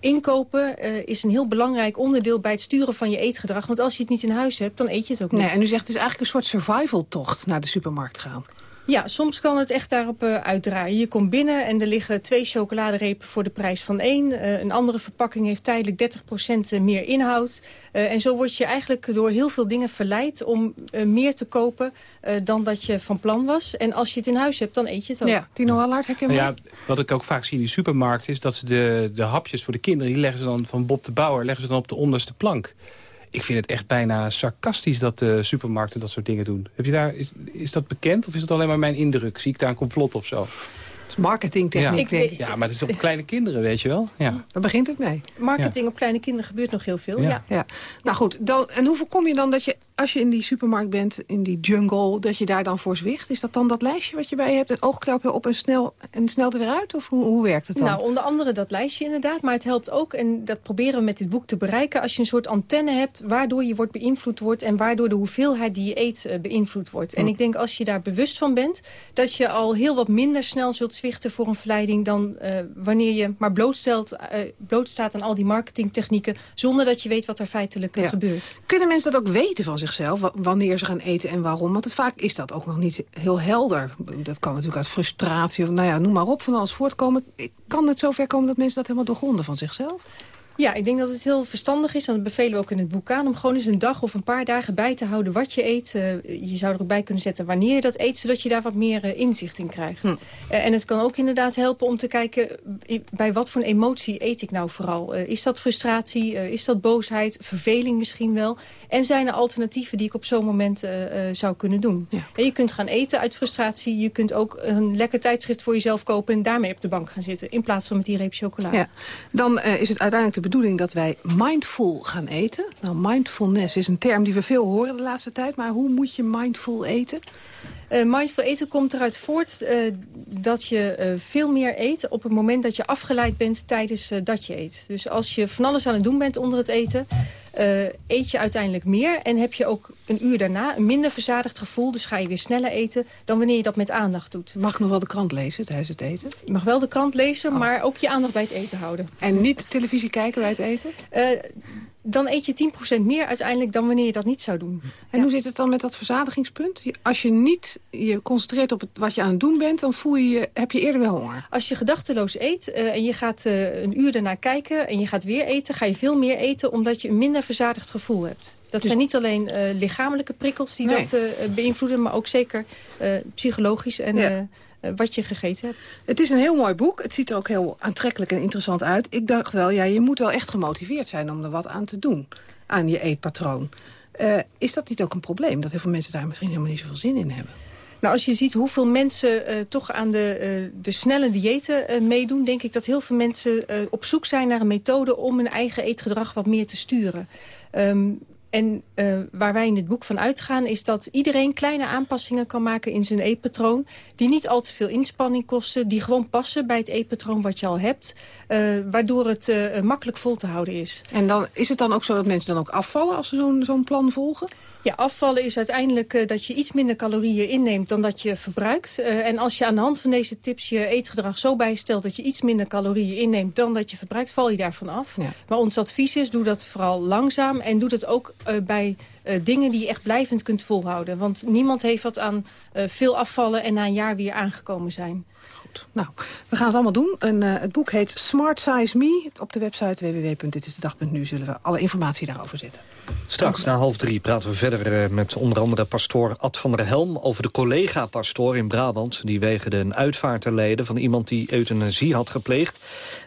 inkopen is een heel belangrijk onderdeel bij het sturen van je eetgedrag. Want als je het niet in huis hebt, dan eet je het ook niet. Nee, en u zegt het is eigenlijk een soort survival tocht naar de supermarkt gaan. Ja, soms kan het echt daarop uh, uitdraaien. Je komt binnen en er liggen twee chocoladerepen voor de prijs van één. Uh, een andere verpakking heeft tijdelijk 30% meer inhoud. Uh, en zo word je eigenlijk door heel veel dingen verleid om meer te kopen dan dat je van plan was. En als je het in huis hebt, dan eet je het ook. Ja, Tino Allard, herken nou ja, Wat ik ook vaak zie in die supermarkt is dat ze de, de hapjes voor de kinderen... die leggen ze dan van Bob de Bouwer leggen ze dan op de onderste plank. Ik vind het echt bijna sarcastisch dat de supermarkten dat soort dingen doen. Heb je daar, is, is dat bekend of is het alleen maar mijn indruk? Zie ik daar een complot of zo? marketingtechniek, ja. Ja, maar het is op kleine kinderen, weet je wel. Ja. Daar begint het mee. Marketing op kleine kinderen gebeurt nog heel veel, ja. ja. Nou goed, dan, en hoe voorkom je dan dat je, als je in die supermarkt bent, in die jungle, dat je daar dan voor zwicht? Is dat dan dat lijstje wat je bij je hebt, een oogklapje op en snel, en snel er weer uit? Of hoe, hoe werkt het dan? Nou, onder andere dat lijstje inderdaad, maar het helpt ook, en dat proberen we met dit boek te bereiken, als je een soort antenne hebt, waardoor je wordt beïnvloed wordt en waardoor de hoeveelheid die je eet uh, beïnvloed wordt. En ik denk als je daar bewust van bent, dat je al heel wat minder snel zult zwichten voor een verleiding dan uh, wanneer je maar blootstelt, uh, blootstaat aan al die marketingtechnieken... zonder dat je weet wat er feitelijk uh, ja. gebeurt. Kunnen mensen dat ook weten van zichzelf, wanneer ze gaan eten en waarom? Want het, vaak is dat ook nog niet heel helder. Dat kan natuurlijk uit frustratie of nou ja, noem maar op, van alles voortkomen. Kan het zover komen dat mensen dat helemaal doorgronden van zichzelf? Ja, ik denk dat het heel verstandig is, en dat bevelen we ook in het boek aan... om gewoon eens een dag of een paar dagen bij te houden wat je eet. Uh, je zou er ook bij kunnen zetten wanneer je dat eet... zodat je daar wat meer uh, inzicht in krijgt. Hm. Uh, en het kan ook inderdaad helpen om te kijken... bij wat voor een emotie eet ik nou vooral. is dat frustratie? is dat boosheid? Verveling misschien wel? En zijn er alternatieven die ik op zo'n moment zou kunnen doen? Ja. je kunt gaan eten uit frustratie. Je kunt ook een lekker tijdschrift voor jezelf kopen... en daarmee op de bank gaan zitten. In plaats van met die reep chocola. Ja. Dan is het uiteindelijk de bedoeling dat wij mindful gaan eten. Nou, mindfulness is een term die we veel horen de laatste tijd. Maar hoe moet je mindful eten? Uh, mindful eten komt eruit voort uh, dat je uh, veel meer eet op het moment dat je afgeleid bent tijdens dat je eet. Dus als je van alles aan het doen bent onder het eten, eet je uiteindelijk meer. En heb je ook een uur daarna een minder verzadigd gevoel. Dus ga je weer sneller eten dan wanneer je dat met aandacht doet. Mag ik nog wel de krant lezen tijdens het eten? Je mag wel de krant lezen, oh. maar ook je aandacht bij het eten houden. En niet televisie kijken bij het eten? Dan eet je 10% meer uiteindelijk dan wanneer je dat niet zou doen. En ja. hoe zit het dan met dat verzadigingspunt? Als je niet je concentreert op het, wat je aan het doen bent... dan voel je, je, heb je eerder wel honger. Als je gedachteloos eet uh, en je gaat uh, een uur daarna kijken... en je gaat weer eten, ga je veel meer eten... omdat je een minder verzadigd gevoel hebt. Dat dus... zijn niet alleen uh, lichamelijke prikkels die nee. dat beïnvloeden... maar ook zeker psychologisch en... Ja wat je gegeten hebt. Het is een heel mooi boek. Het ziet er ook heel aantrekkelijk en interessant uit. Ik dacht wel, ja, je moet wel echt gemotiveerd zijn om er wat aan te doen. Aan je eetpatroon. Uh, is dat niet ook een probleem? Dat heel veel mensen daar misschien helemaal niet zoveel zin in hebben. Nou, als je ziet hoeveel mensen uh, toch aan de, uh, de snelle diëten uh, meedoen... denk ik dat heel veel mensen op zoek zijn naar een methode... om hun eigen eetgedrag wat meer te sturen. Um, en uh, waar wij in dit boek van uitgaan is dat iedereen kleine aanpassingen kan maken in zijn e-patroon. Die niet al te veel inspanning kosten. Die gewoon passen bij het e-patroon wat je al hebt. Uh, waardoor het uh, makkelijk vol te houden is. En dan, is het dan ook zo dat mensen dan ook afvallen als ze zo'n zo'n plan volgen? Ja, afvallen is uiteindelijk uh, dat je iets minder calorieën inneemt dan dat je verbruikt. Uh, en als je aan de hand van deze tips je eetgedrag zo bijstelt... dat je iets minder calorieën inneemt dan dat je verbruikt, val je daarvan af. Ja. Maar ons advies is, doe dat vooral langzaam en doe dat ook uh, bij dingen die je echt blijvend kunt volhouden. Want niemand heeft wat aan veel afvallen en na een jaar weer aangekomen zijn. Nou, we gaan het allemaal doen. En, uh, het boek heet Smart Size Me. Op de website www.ditisdedag.nu zullen we alle informatie daarover zetten. Straks na half drie praten we verder met onder andere pastoor Ad van der Helm... over de collega-pastoor in Brabant. Die wegende een uitvaart te leiden van iemand die euthanasie had gepleegd.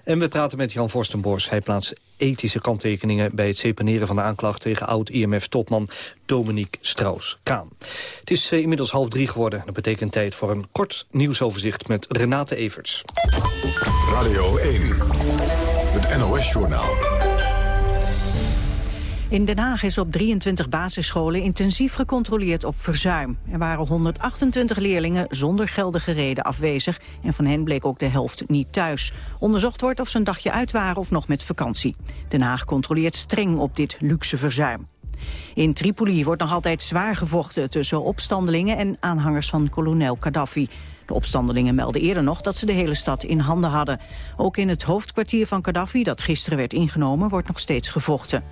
En we praten met Jan Vorstenbos. Hij plaatst ethische kanttekeningen bij het seponeren van de aanklacht tegen oud-IMF-topman Dominique Strauss-Kaan. Het is uh, inmiddels half drie geworden. Dat betekent tijd voor een kort nieuwsoverzicht met Renate Everts. Radio 1, het NOS-journaal. In Den Haag is op 23 basisscholen intensief gecontroleerd op verzuim. Er waren 128 leerlingen zonder geldige reden afwezig... en van hen bleek ook de helft niet thuis. Onderzocht wordt of ze een dagje uit waren of nog met vakantie. Den Haag controleert streng op dit luxe verzuim. In Tripoli wordt nog altijd zwaar gevochten tussen opstandelingen en aanhangers van kolonel Gaddafi. De opstandelingen melden eerder nog dat ze de hele stad in handen hadden. Ook in het hoofdkwartier van Gaddafi, dat gisteren werd ingenomen, wordt nog steeds gevochten.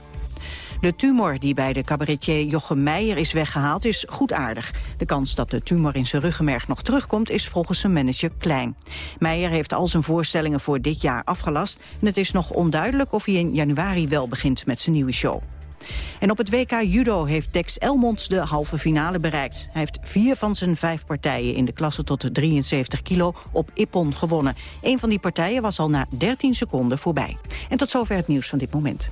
De tumor die bij de cabaretier Jochem Meijer is weggehaald is goedaardig. De kans dat de tumor in zijn ruggenmerg nog terugkomt is volgens zijn manager klein. Meijer heeft al zijn voorstellingen voor dit jaar afgelast... en het is nog onduidelijk of hij in januari wel begint met zijn nieuwe show. En op het WK Judo heeft Dex Elmonds de halve finale bereikt. Hij heeft vier van zijn vijf partijen in de klasse tot de 73 kilo op Ippon gewonnen. Een van die partijen was al na 13 seconden voorbij. En tot zover het nieuws van dit moment.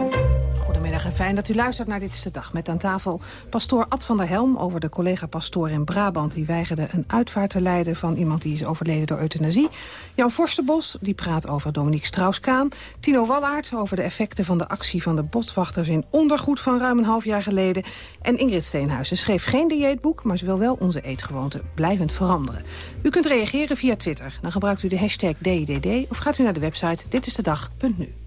Fijn dat u luistert naar Dit is de Dag. Met aan tafel pastoor Ad van der Helm over de collega-pastoor in Brabant... die weigerde een uitvaart te leiden van iemand die is overleden door euthanasie. Jan Forsterbos die praat over Dominique Strauss-Kaan. Tino Wallaert over de effecten van de actie van de boswachters... in ondergoed van ruim een half jaar geleden. En Ingrid Steenhuizen schreef geen dieetboek... maar ze wil wel onze eetgewoonten blijvend veranderen. U kunt reageren via Twitter. Dan gebruikt u de hashtag DDD of gaat u naar de website ditistedag.nu.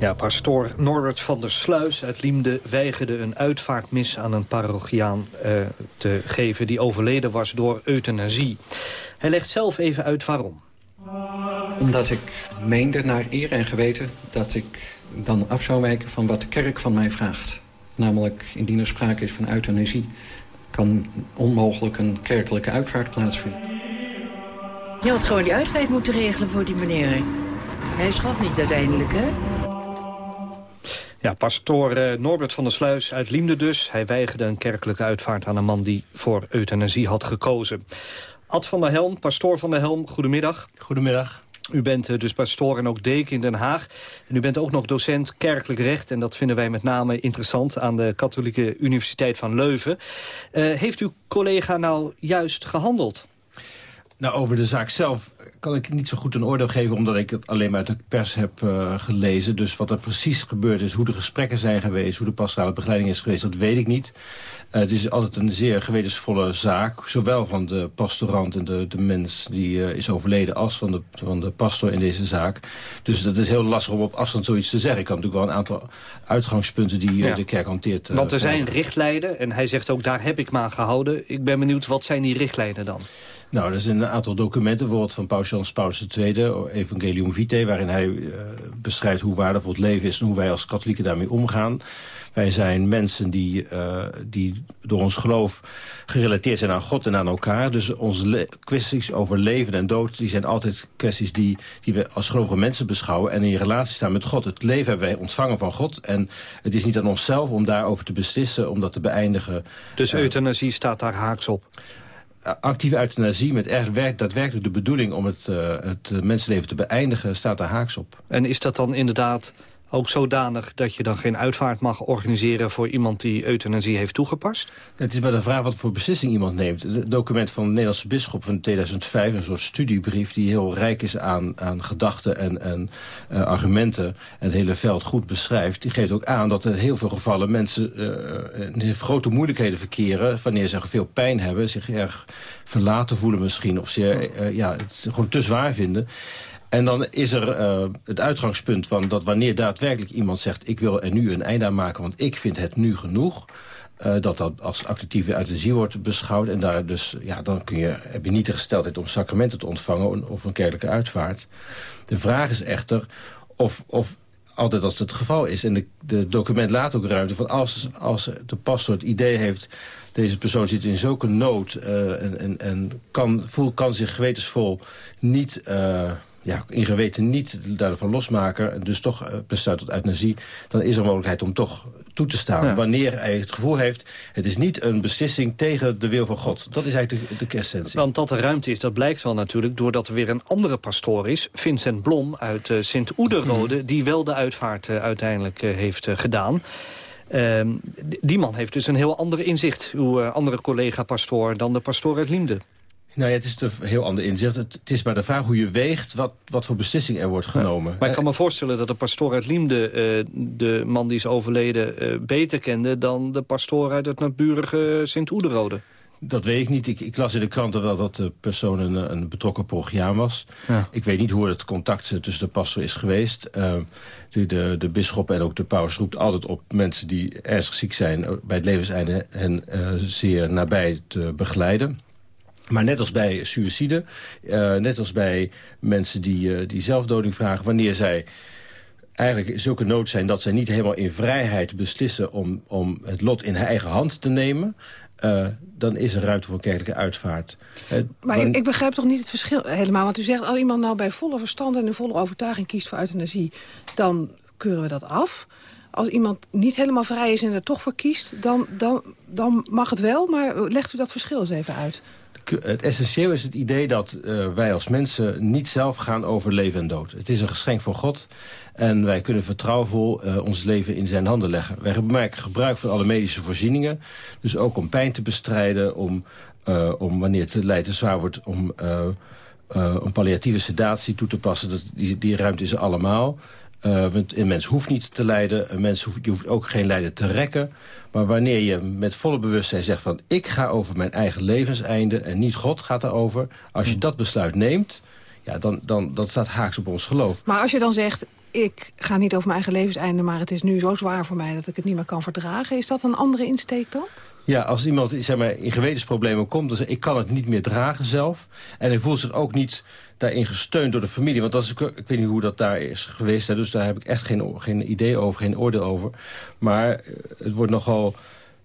Ja, pastoor Norbert van der Sluis uit Liemde weigerde een uitvaartmis aan een parochiaan uh, te geven die overleden was door euthanasie. Hij legt zelf even uit waarom. Omdat ik meende naar eer en geweten dat ik dan af zou wijken van wat de kerk van mij vraagt. Namelijk, indien er sprake is van euthanasie, kan onmogelijk een kerkelijke uitvaart plaatsvinden. Je had gewoon die uitvaart moeten regelen voor die meneer. Hij schat niet uiteindelijk, hè? Ja, pastoor uh, Norbert van der Sluis uit Liemde dus. Hij weigerde een kerkelijke uitvaart aan een man die voor euthanasie had gekozen. Ad van der Helm, pastoor van der Helm, goedemiddag. Goedemiddag. U bent uh, dus pastoor en ook deken in Den Haag. En u bent ook nog docent kerkelijk recht. En dat vinden wij met name interessant aan de Katholieke Universiteit van Leuven. Uh, heeft uw collega nou juist gehandeld? Nou, over de zaak zelf kan ik niet zo goed een oordeel geven... omdat ik het alleen maar uit de pers heb uh, gelezen. Dus wat er precies gebeurd is, hoe de gesprekken zijn geweest... hoe de pastorale begeleiding is geweest, dat weet ik niet. Uh, het is altijd een zeer gewetensvolle zaak. Zowel van de pastorant en de, de mens die uh, is overleden... als van de, van de pastor in deze zaak. Dus dat is heel lastig om op afstand zoiets te zeggen. Ik kan natuurlijk wel een aantal uitgangspunten die ja. de kerk hanteert. Want er zijn richtlijnen en hij zegt ook daar heb ik me aan gehouden. Ik ben benieuwd, wat zijn die richtlijnen dan? Nou, er zijn een aantal documenten, bijvoorbeeld van Paus Johannes Paulus II, Evangelium Vitae, waarin hij uh, beschrijft hoe waardevol het leven is en hoe wij als katholieken daarmee omgaan. Wij zijn mensen die, uh, die door ons geloof gerelateerd zijn aan God en aan elkaar. Dus onze kwesties over leven en dood, die zijn altijd kwesties die, die we als gelovige mensen beschouwen en in relatie staan met God. Het leven hebben wij ontvangen van God en het is niet aan onszelf om daarover te beslissen, om dat te beëindigen. Dus euthanasie staat daar haaks op? Actieve euthanasie met echt werk, daadwerkelijk de bedoeling om het, uh, het mensenleven te beëindigen, staat daar haaks op. En is dat dan inderdaad Ook zodanig dat je dan geen uitvaart mag organiseren... voor iemand die euthanasie heeft toegepast? Het is maar de vraag wat voor beslissing iemand neemt. Het document van de Nederlandse bisschop van 2005... een soort studiebrief die heel rijk is aan, aan gedachten en, en uh, argumenten... en het hele veld goed beschrijft... die geeft ook aan dat in heel veel gevallen mensen... In grote moeilijkheden verkeren... wanneer ze veel pijn hebben, zich erg verlaten voelen misschien... of ze ja, het gewoon te zwaar vinden... En dan is er uh, het uitgangspunt van dat wanneer daadwerkelijk iemand zegt... ik wil er nu een einde aan maken, want ik vind het nu genoeg... Uh, dat dat als actieve euthanasie wordt beschouwd. En daar dus, ja, dan kun je, heb je niet de gesteldheid om sacramenten te ontvangen... of een kerkelijke uitvaart. De vraag is echter of, of altijd als het geval is. En de document laat ook ruimte van als, als de pastor het idee heeft... deze persoon zit in zulke nood uh, en, en, en kan, voel, kan zich gewetensvol niet... ja, in geweten niet daarvan losmaken... dus toch besluit tot euthanasie... dan is er mogelijkheid om toch toe te staan. Ja. Wanneer hij het gevoel heeft... het is niet een beslissing tegen de wil van God. Dat is eigenlijk de, kerstsensie. Want dat er ruimte is, dat blijkt wel natuurlijk... doordat er weer een andere pastoor is... Vincent Blom uit uh, Sint-Oederode... Mm. die wel de uitvaart uh, uiteindelijk uh, heeft gedaan... Uh, die man heeft dus een heel ander inzicht, uw andere collega-pastoor... dan de pastoor uit Liemde. Nou ja, het is een heel ander inzicht. Het, is maar de vraag hoe je weegt wat, wat voor beslissing er wordt genomen. Ja, maar ik kan me voorstellen dat de pastoor uit Liemde... Uh, de man die is overleden uh, beter kende... dan de pastoor uit het naburige Sint-Oederode. Dat weet ik niet. Ik, ik, las in de kranten wel dat de persoon een, een betrokken parochiaan was. Ja. Ik weet niet hoe het contact tussen de pastor is geweest. Uh, de, de, de bisschop en ook de paus roept altijd op mensen die ernstig ziek zijn... bij het levenseinde hen zeer nabij te begeleiden. Maar net als bij suïcide, uh, net als bij mensen die, uh, die zelfdoding vragen... wanneer zij eigenlijk zulke nood zijn dat zij niet helemaal in vrijheid beslissen... om, om het lot in eigen hand te nemen... Uh, dan is er ruimte voor kerkelijke uitvaart. maar dan... ik begrijp toch niet het verschil helemaal. Want u zegt, als iemand nou bij volle verstand en in volle overtuiging kiest voor euthanasie... dan keuren we dat af als iemand niet helemaal vrij is en er toch voor kiest... dan, dan, dan mag het wel, maar legt u dat verschil eens even uit het essentieel is het idee dat uh, wij als mensen niet zelf gaan over leven en dood. Het is een geschenk van God en wij kunnen vertrouwvol uh, ons leven in zijn handen leggen. Wij maken gebruik van alle medische voorzieningen. Dus ook om pijn te bestrijden, om, uh, om wanneer het lijden zwaar wordt... om, om palliatieve sedatie toe te passen. Dat, die, die ruimte is er allemaal. Uh, want een mens hoeft niet te lijden. Een mens hoeft, je hoeft ook geen lijden te rekken. Maar wanneer je met volle bewustzijn zegt van... ik ga over mijn eigen levenseinde en niet God gaat erover. Als je dat besluit neemt, ja, dan, dan dat staat haaks op ons geloof. Maar als je dan zegt, ik ga niet over mijn eigen levenseinde... maar het is nu zo zwaar voor mij dat ik het niet meer kan verdragen... is dat een andere insteek dan? Ja, als iemand zeg maar, in gewetensproblemen komt... dan zegt ik kan het niet meer dragen zelf. En hij voelt zich ook niet daarin gesteund door de familie. Want dat is, ik weet niet hoe dat daar is geweest. Hè, dus daar heb ik echt geen, geen idee over, geen oordeel over. Maar eh, het wordt nogal...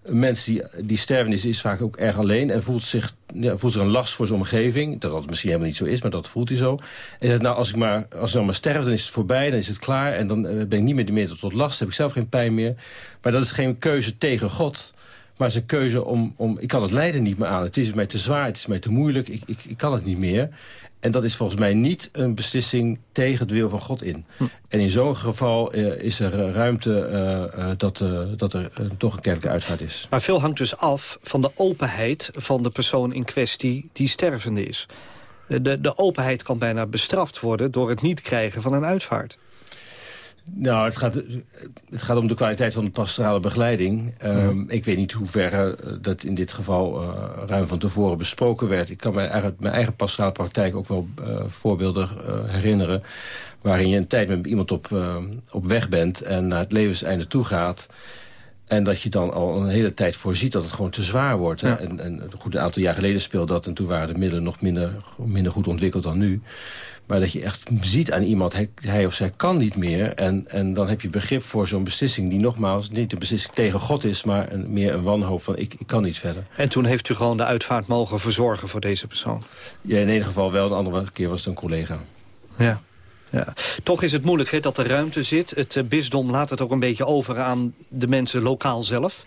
Een mens die, die sterven is, is vaak ook erg alleen... en voelt zich, ja, voelt zich een last voor zijn omgeving. Dat dat misschien helemaal niet zo is, maar dat voelt hij zo. En zegt, nou, als ik maar, als ik maar sterf, dan is het voorbij, dan is het klaar... en dan eh, ben ik niet meer, meer tot last, heb ik zelf geen pijn meer. Maar dat is geen keuze tegen God... Maar zijn keuze om, om... Ik kan het lijden niet meer aan. Het is mij te zwaar, het is mij te moeilijk. Ik, ik, ik kan het niet meer. En dat is volgens mij niet een beslissing tegen het wil van God in. Hm. En in zo'n geval uh, is er ruimte uh, uh, dat, dat er toch een kerkelijke uitvaart is. Maar veel hangt dus af van de openheid van de persoon in kwestie die stervende is. De, de openheid kan bijna bestraft worden door het niet krijgen van een uitvaart. Nou, het gaat, het gaat om de kwaliteit van de pastorale begeleiding. Um, ja. Ik weet niet hoe ver dat in dit geval uh, ruim van tevoren besproken werd. Ik kan me uit mijn eigen pastorale praktijk ook wel uh, voorbeelden uh, herinneren... waarin je een tijd met iemand op, op weg bent en naar het levenseinde toe gaat... En dat je dan al een hele tijd voorziet dat het gewoon te zwaar wordt. Ja. En, en goed, een aantal jaar geleden speelde dat... en toen waren de middelen nog minder, minder goed ontwikkeld dan nu. Maar dat je echt ziet aan iemand, hij, hij, of zij kan niet meer. En, en dan heb je begrip voor zo'n beslissing die nogmaals niet een beslissing tegen God is... maar een, meer een wanhoop van ik, ik kan niet verder. En toen heeft u gewoon de uitvaart mogen verzorgen voor deze persoon? Ja, in ieder geval wel. De andere keer was het een collega. Ja. Ja. Toch is het moeilijk hè, dat er ruimte zit. Het uh, bisdom laat het ook een beetje over aan de mensen lokaal zelf.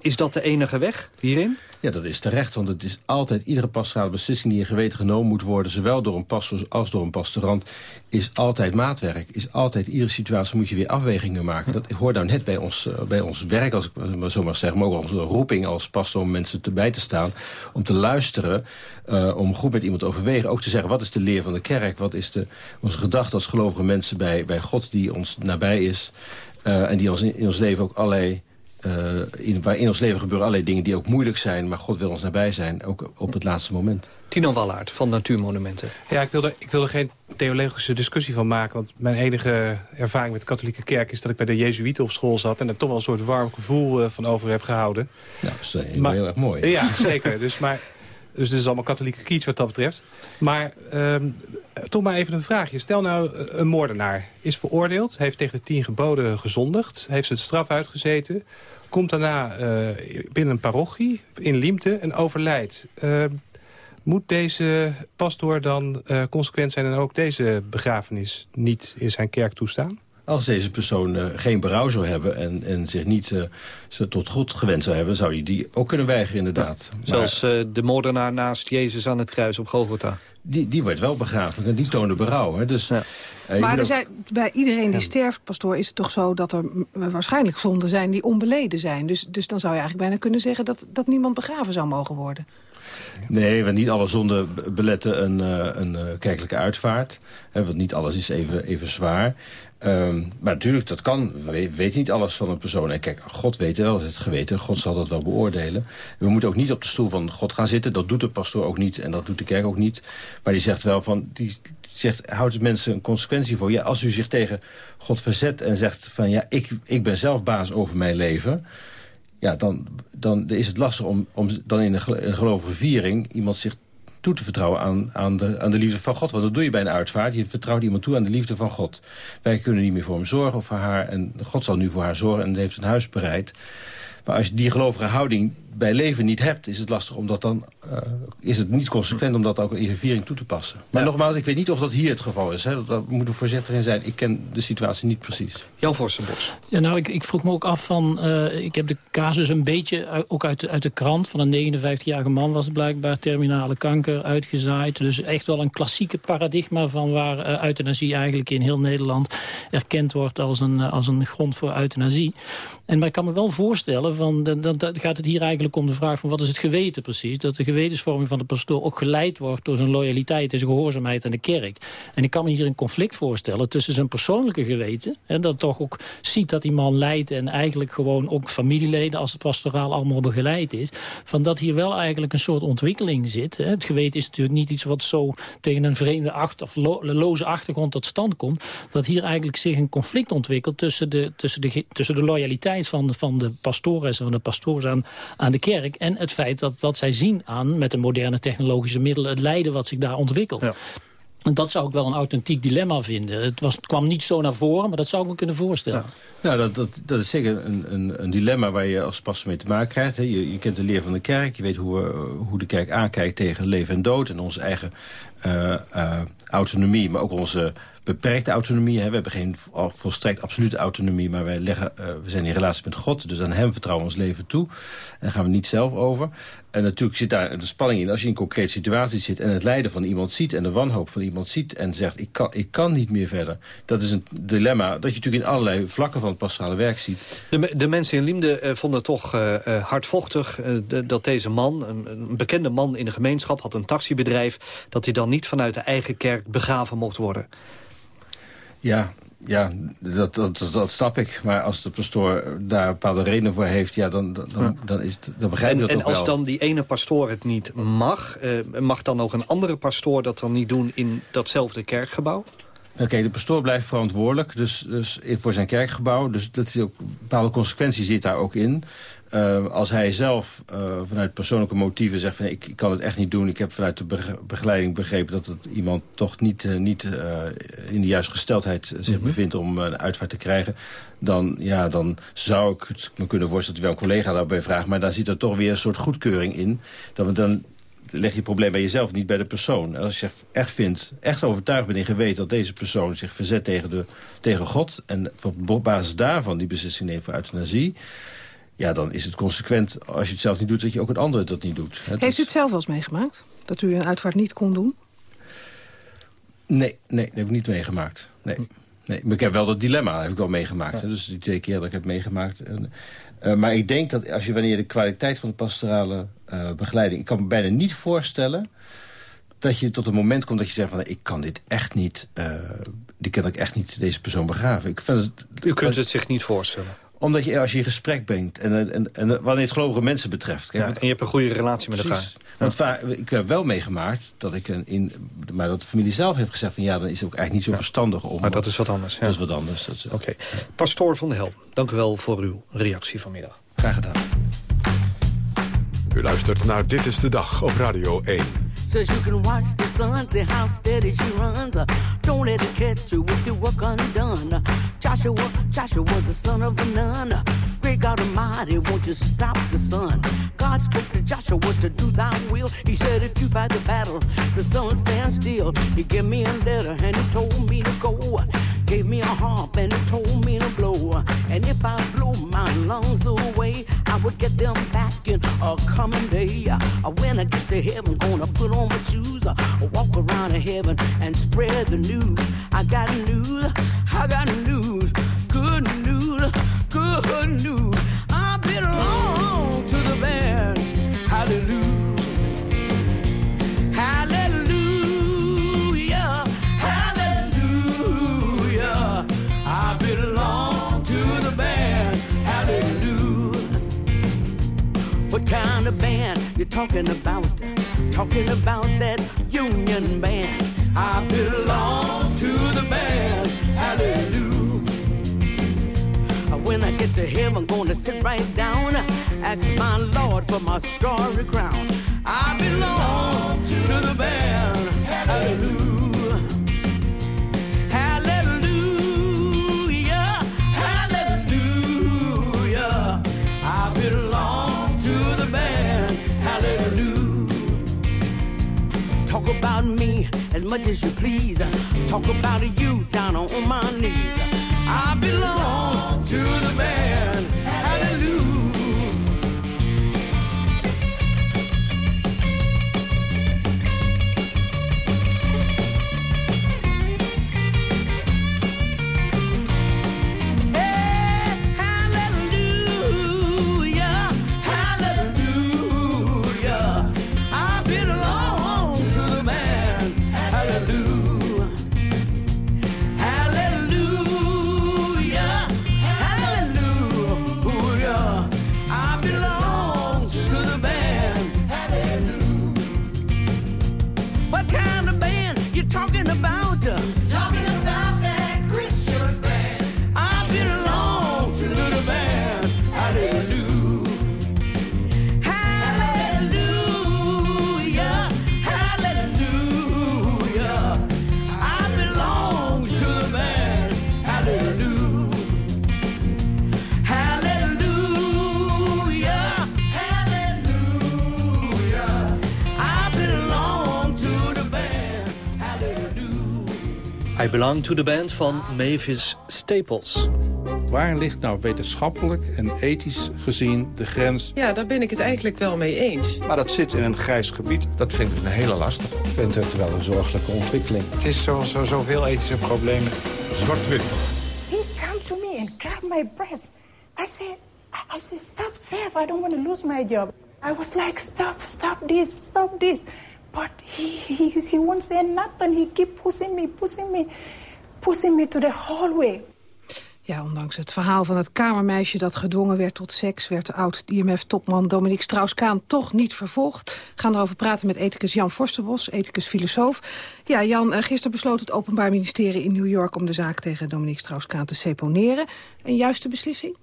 Is dat de enige weg hierin? Ja, dat is terecht, want het is altijd... iedere pastorale beslissing die in geweten genomen moet worden... zowel door een pastor als door een pastorant... is altijd maatwerk. Is altijd, iedere situatie moet je weer afwegingen maken. Dat hoort nou net bij ons, eh, bij ons werk, als ik maar zo maar zeg... maar ook onze roeping als pastor om mensen te bij te staan... om te luisteren, uh, om goed met iemand te overwegen. Ook te zeggen, wat is de leer van de kerk? Wat is de, onze gedachte als gelovige mensen bij, bij God die ons nabij is... Uh, en die ons in, in ons leven ook allerlei uh, in, waar in ons leven gebeuren allerlei dingen die ook moeilijk zijn... maar God wil ons nabij zijn, ook op het laatste moment. Tino Wallaert van Natuurmonumenten. Ja, ik wilde, ik wilde geen theologische discussie van maken... want mijn enige ervaring met de katholieke kerk... is dat ik bij de Jezuïeten op school zat... en er toch wel een soort warm gevoel uh, van over heb gehouden. Ja, dat is uh, maar, heel erg mooi. Ja, zeker. Dus, maar, dus dit is allemaal katholieke kiets wat dat betreft. Maar um, toch maar even een vraagje. Stel nou, een moordenaar is veroordeeld... heeft tegen de tien geboden gezondigd... heeft zijn straf uitgezeten komt daarna uh, binnen een parochie in Liemte en overlijdt. Uh, moet deze pastoor dan uh, consequent zijn en ook deze begrafenis niet in zijn kerk toestaan? Als deze persoon uh, geen berouw zou hebben en, en zich niet uh, tot God gewend zou hebben... zou hij die ook kunnen weigeren inderdaad. Ja, zoals uh, de moordenaar naast Jezus aan het kruis op Golgotha. Die, die wordt wel begraven en die toonde berouw. Hè? Dus, ja. maar er zijn, bij iedereen die sterft, pastoor, is het toch zo... dat er waarschijnlijk zonden zijn die onbeleden zijn. Dus, dus dan zou je eigenlijk bijna kunnen zeggen... dat, dat niemand begraven zou mogen worden. Nee, want niet alle zonden beletten een, een kerkelijke uitvaart. Hè, want niet alles is even, even zwaar. Um, maar natuurlijk, dat kan. We weten niet alles van een persoon. En kijk, God weet wel, het geweten. God zal dat wel beoordelen. We moeten ook niet op de stoel van God gaan zitten. Dat doet de pastoor ook niet en dat doet de kerk ook niet. Maar die zegt wel van... Die zegt, houdt het mensen een consequentie voor. Ja, als u zich tegen God verzet en zegt van... ja, ik, ik ben zelf baas over mijn leven... ja, dan, dan is het lastig om, om dan in een gelovige viering... iemand zich toe te vertrouwen aan, aan, de, aan de liefde van God. Want dat doe je bij een uitvaart. Je vertrouwt iemand toe aan de liefde van God. Wij kunnen niet meer voor hem zorgen of voor haar. En God zal nu voor haar zorgen en heeft een huis bereid. Maar als je die gelovige houding bij leven niet hebt... is het lastig om dat dan... Uh, is het niet consequent om dat ook in je viering toe te passen. Maar ja. nogmaals, ik weet niet of dat hier het geval is. Hè. Daar moet we voorzichtig in zijn. Ik ken de situatie niet precies. Jan Vorstenbos. Ja, nou, ik, ik vroeg me ook af van... Uh, ik heb de casus een beetje, ook uit, uit de krant... van een 59-jarige man was het blijkbaar terminale kanker uitgezaaid. Dus echt wel een klassieke paradigma... van waar uh, euthanasie eigenlijk in heel Nederland erkend wordt... als een, als een grond voor euthanasie. En maar ik kan me wel voorstellen, van, dan, gaat het hier eigenlijk om de vraag van wat is het geweten precies. Dat de gewetensvorming van de pastoor ook geleid wordt door zijn loyaliteit en zijn gehoorzaamheid aan de kerk. En ik kan me hier een conflict voorstellen tussen zijn persoonlijke geweten. En dat toch ook ziet dat die man leidt en eigenlijk gewoon ook familieleden als het pastoraal allemaal begeleid is. Van dat hier wel eigenlijk een soort ontwikkeling zit. Hè. Het geweten is natuurlijk niet iets wat zo tegen een vreemde achter, of lo, loze achtergrond tot stand komt. Dat hier eigenlijk zich een conflict ontwikkelt tussen de, tussen de, tussen de loyaliteit van de, van de en van de pastoors aan, aan de kerk. En het feit dat wat zij zien aan, met de moderne technologische middelen... het lijden wat zich daar ontwikkelt. Ja. En dat zou ik wel een authentiek dilemma vinden. Het, was, het kwam niet zo naar voren, maar dat zou ik me kunnen voorstellen. Ja. Nou, dat, dat, dat is zeker een, een, een dilemma waar je als pastor mee te maken krijgt. Hè. Je, je kent de leer van de kerk, je weet hoe, we, hoe de kerk aankijkt tegen leven en dood... en onze eigen autonomie, maar ook onze beperkte autonomie. Hè. We hebben geen volstrekt absolute autonomie, maar wij leggen, uh, we zijn in relatie met God. Dus aan hem vertrouwen we ons leven toe. En gaan we niet zelf over. En natuurlijk zit daar de spanning in. Als je in een concrete situatie zit en het lijden van iemand ziet... en de wanhoop van iemand ziet en zegt, ik kan, ik kan niet meer verder. Dat is een dilemma dat je natuurlijk in allerlei vlakken van het pastorale werk ziet. De, de mensen in Liemde uh, vonden toch hardvochtig dat deze man... Een, een, bekende man in de gemeenschap had een taxibedrijf... dat hij dan niet vanuit de eigen kerk begraven mocht worden. Ja, ja dat, dat, dat snap ik. Maar als de pastoor daar bepaalde redenen voor heeft... Ja, dan, dan, dan, is het, dan begrijp je en, dat En als dan die ene pastoor het niet mag... Uh, mag dan ook een andere pastoor dat dan niet doen in datzelfde kerkgebouw? Oké, okay, de pastoor blijft verantwoordelijk dus, dus voor zijn kerkgebouw. Dus dat is ook, bepaalde consequentie zit daar ook in. Uh, als hij zelf uh, vanuit persoonlijke motieven zegt van ik, ik kan het echt niet doen. Ik heb vanuit de begeleiding begrepen dat het iemand toch niet, uh, niet in de juiste gesteldheid zich mm -hmm. bevindt om een uitvaart te krijgen. Dan, ja, dan zou ik het me kunnen voorstellen dat hij wel een collega daarbij vraagt. Maar dan zit er toch weer een soort goedkeuring in. Dat we dan leg je het probleem bij jezelf, niet bij de persoon. En als je echt vindt, echt overtuigd bent en geweten dat deze persoon zich verzet tegen, de, tegen God... en op basis daarvan die beslissing neemt voor euthanasie... ja, dan is het consequent als je het zelf niet doet... dat je ook het andere dat niet doet. Hè? Heeft u het zelf wel eens meegemaakt? Dat u een uitvaart niet kon doen? Nee, nee, dat heb ik niet meegemaakt. Nee. Nee, maar ik heb wel dat dilemma heb ik wel meegemaakt. Dus die twee keer dat ik heb meegemaakt. En, uh, maar ik denk dat als je wanneer de kwaliteit van de pastorale uh, begeleiding... ik kan me bijna niet voorstellen dat je tot een moment komt dat je zegt van... ik kan dit echt niet, uh, die kan ik echt niet deze persoon begraven. Ik vind het, U kunt het zich niet voorstellen? Omdat je, als je in gesprek bent en, en, en wanneer het gelovige mensen betreft. Kijk, ja, en je hebt een goede relatie met elkaar. Want ik heb wel meegemaakt dat ik een, in, maar dat de familie zelf heeft gezegd van ja, dan is het ook eigenlijk niet zo verstandig om. Maar dat is wat anders. Dat is wat anders. Oké, okay. Pastoor van de Hel, dank u wel voor uw reactie vanmiddag. Graag gedaan. U luistert naar Dit is de Dag op Radio 1. Says you can watch the sun, see how steady she runs. Uh, don't let it catch you with your work undone. Uh, Joshua, Joshua, the son of a nun. Uh, great God Almighty, won't you stop the sun? God spoke to Joshua to do thy will. He said, if you fight the battle, the sun stands still. He gave me a letter and he told me to go. Gave me a harp and he told me to blow. And if I blow my lungs away, I would get them back in a coming day. When I get to heaven, gonna put on my shoes, walk around in heaven and spread the news. I got news, I got news, good news, good news. I belong Kind band you talking about? Talking about that union band. I belong to the band. Hallelujah. When I get to heaven, I'm gonna sit right down. Ask my Lord for my starry crown. I belong to the band. Hallelujah. About me as much as you please. Talk about you down on my knees. I belong to the band. I Belong to the Band van Mavis Staples. Waar ligt nou wetenschappelijk en ethisch gezien de grens? Ja, daar ben ik het eigenlijk wel mee eens. Maar dat zit in een grijs gebied. Dat vind ik een hele lastig. Ik vind het wel een zorgelijke ontwikkeling. Het is zoals zo, zoveel ethische problemen. Zwart-wit. He came to me and grabbed my breast. I said, I, I said, stop, Seth, I don't want to lose my job. I was like, stop, stop this, stop this. But he, he, he won't say nothing. He keep pushing me, pushing me, pushing me to the hallway. Ja, ondanks het verhaal van het kamermeisje dat gedwongen werd tot seks... werd oud-IMF-topman Dominique Strauss-Kaan toch niet vervolgd. We gaan erover praten met ethicus Jan Forsterbos, ethicus-filosoof. Ja, Jan, eh, gisteren besloot het Openbaar Ministerie in New York... om de zaak tegen Dominique Strauss-Kaan te seponeren. Een juiste beslissing?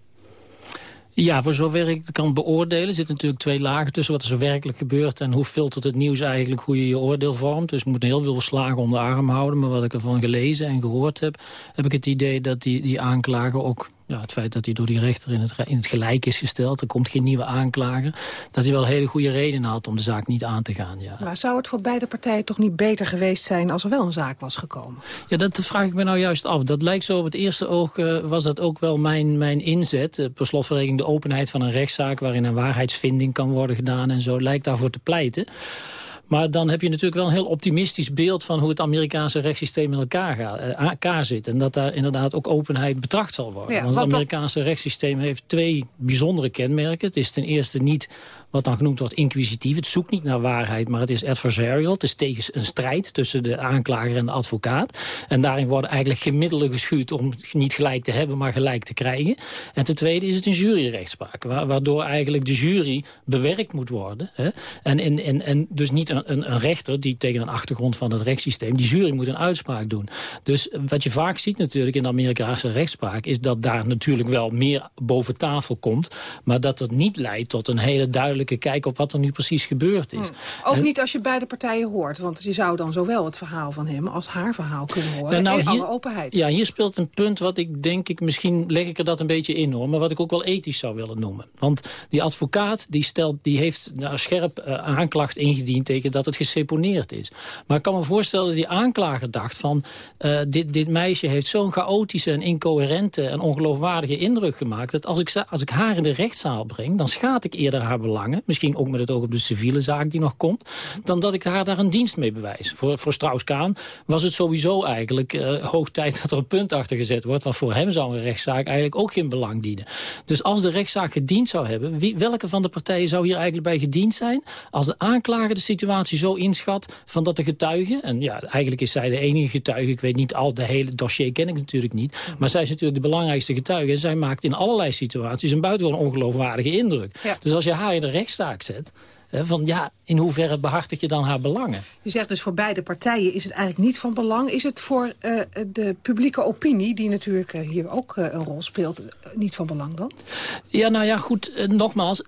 Ja, voor zover ik kan beoordelen... zitten natuurlijk twee lagen tussen wat er werkelijk gebeurt... en hoe filtert het nieuws eigenlijk hoe je je oordeel vormt. Dus ik moet heel veel slagen om de arm houden. Maar wat ik ervan gelezen en gehoord heb... heb ik het idee dat die, die aanklager ook ja, het feit dat hij door die rechter in het, in het gelijk is gesteld... er komt geen nieuwe aanklager... dat hij wel hele goede redenen had om de zaak niet aan te gaan. Ja. Maar zou het voor beide partijen toch niet beter geweest zijn... als er wel een zaak was gekomen? Ja, dat vraag ik me nou juist af. Dat lijkt zo op het eerste oog uh, was dat ook wel mijn, mijn inzet. Uh, per slotverrekening de openheid van een rechtszaak... waarin een waarheidsvinding kan worden gedaan en zo... lijkt daarvoor te pleiten. Maar dan heb je natuurlijk wel een heel optimistisch beeld... van hoe het Amerikaanse rechtssysteem in elkaar, gaat, uh, elkaar zit. En dat daar inderdaad ook openheid betracht zal worden. Ja, Want het dat- Amerikaanse rechtssysteem heeft twee bijzondere kenmerken. Het is ten eerste niet wat dan genoemd wordt inquisitief. Het zoekt niet naar waarheid, maar het is adversarial. Het is tegen een strijd tussen de aanklager en de advocaat. En daarin worden eigenlijk gemiddelen geschuwd om niet gelijk te hebben, maar gelijk te krijgen. En ten tweede is het een juryrechtspraak, wa- waardoor eigenlijk de jury bewerkt moet worden. Hè? En, dus niet een, een, rechter die tegen een achtergrond van het rechtssysteem, die jury moet een uitspraak doen. Dus wat je vaak ziet natuurlijk in de Amerikaanse rechtspraak, is dat daar natuurlijk wel meer boven tafel komt, maar dat het niet leidt tot een hele duidelijke kijk op wat er nu precies gebeurd is. Ook En- niet als je beide partijen hoort. Want je zou dan zowel het verhaal van hem als haar verhaal kunnen horen. Nou, in hier- alle openheid. Ja, hier speelt een punt wat ik denk ik, misschien leg ik er dat een beetje in hoor, maar wat ik ook wel ethisch zou willen noemen. Want die advocaat die stelt, die heeft nou, scherp eh, aanklacht ingediend tegen dat het geseponeerd is. Maar ik kan me voorstellen dat die aanklager dacht van, eh, dit, dit meisje heeft zo'n chaotische en incoherente en ongeloofwaardige indruk gemaakt, dat als ik, als ik haar in de rechtszaal breng, dan schaad ik eerder haar belangen, misschien ook met het oog op de civiele zaak die nog komt, dan dat ik haar daar een dienst mee bewijs. Voor, voor Strauss-Kaan was het sowieso eigenlijk eh, hoog tijd dat er een punt achter gezet wordt, want voor hem zou een rechtszaak eigenlijk ook geen belang dienen. Dus als de rechtszaak gediend zou hebben, wie, welke van de partijen zou hier eigenlijk bij gediend zijn? Als de aanklager de situatie zo inschat van dat de getuige, en ja, eigenlijk is zij de enige getuige, ik weet niet al, de hele dossier ken ik natuurlijk niet, maar zij is natuurlijk de belangrijkste getuige en zij maakt in allerlei situaties een buitengewoon ongeloofwaardige indruk. Ja. Dus als je haar in de rechtszaak zet, van ja, in hoeverre behartig je dan haar belangen? Je zegt dus voor beide partijen is het eigenlijk niet van belang. Is het voor eh, de publieke opinie, die natuurlijk eh, hier ook eh, een rol speelt, niet van belang dan? Ja, nou ja, goed, nogmaals,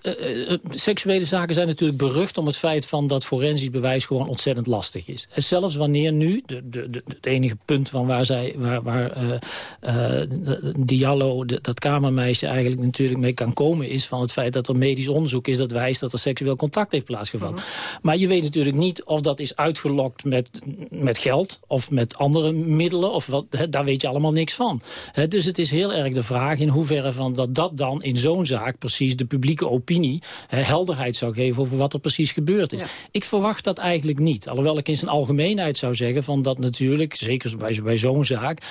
seksuele zaken zijn natuurlijk berucht om het feit van dat forensisch bewijs gewoon ontzettend lastig is. En zelfs wanneer nu, de, de, de, het enige punt van waar, zij, waar, waar Diallo, de- dat kamermeisje eigenlijk natuurlijk mee kan komen, is van het feit dat er medisch onderzoek is dat wijst dat er seksueel contact heeft plaatsgevonden. Maar je weet natuurlijk niet of dat is uitgelokt met, met geld of met andere middelen. Of wat, daar weet je allemaal niks van. Dus het is heel erg de vraag in hoeverre van dat dat dan in zo'n zaak precies de publieke opinie helderheid zou geven over wat er precies gebeurd is. Ik verwacht dat eigenlijk niet. Alhoewel ik in zijn algemeenheid zou zeggen van dat natuurlijk, zeker bij, bij zo'n zaak,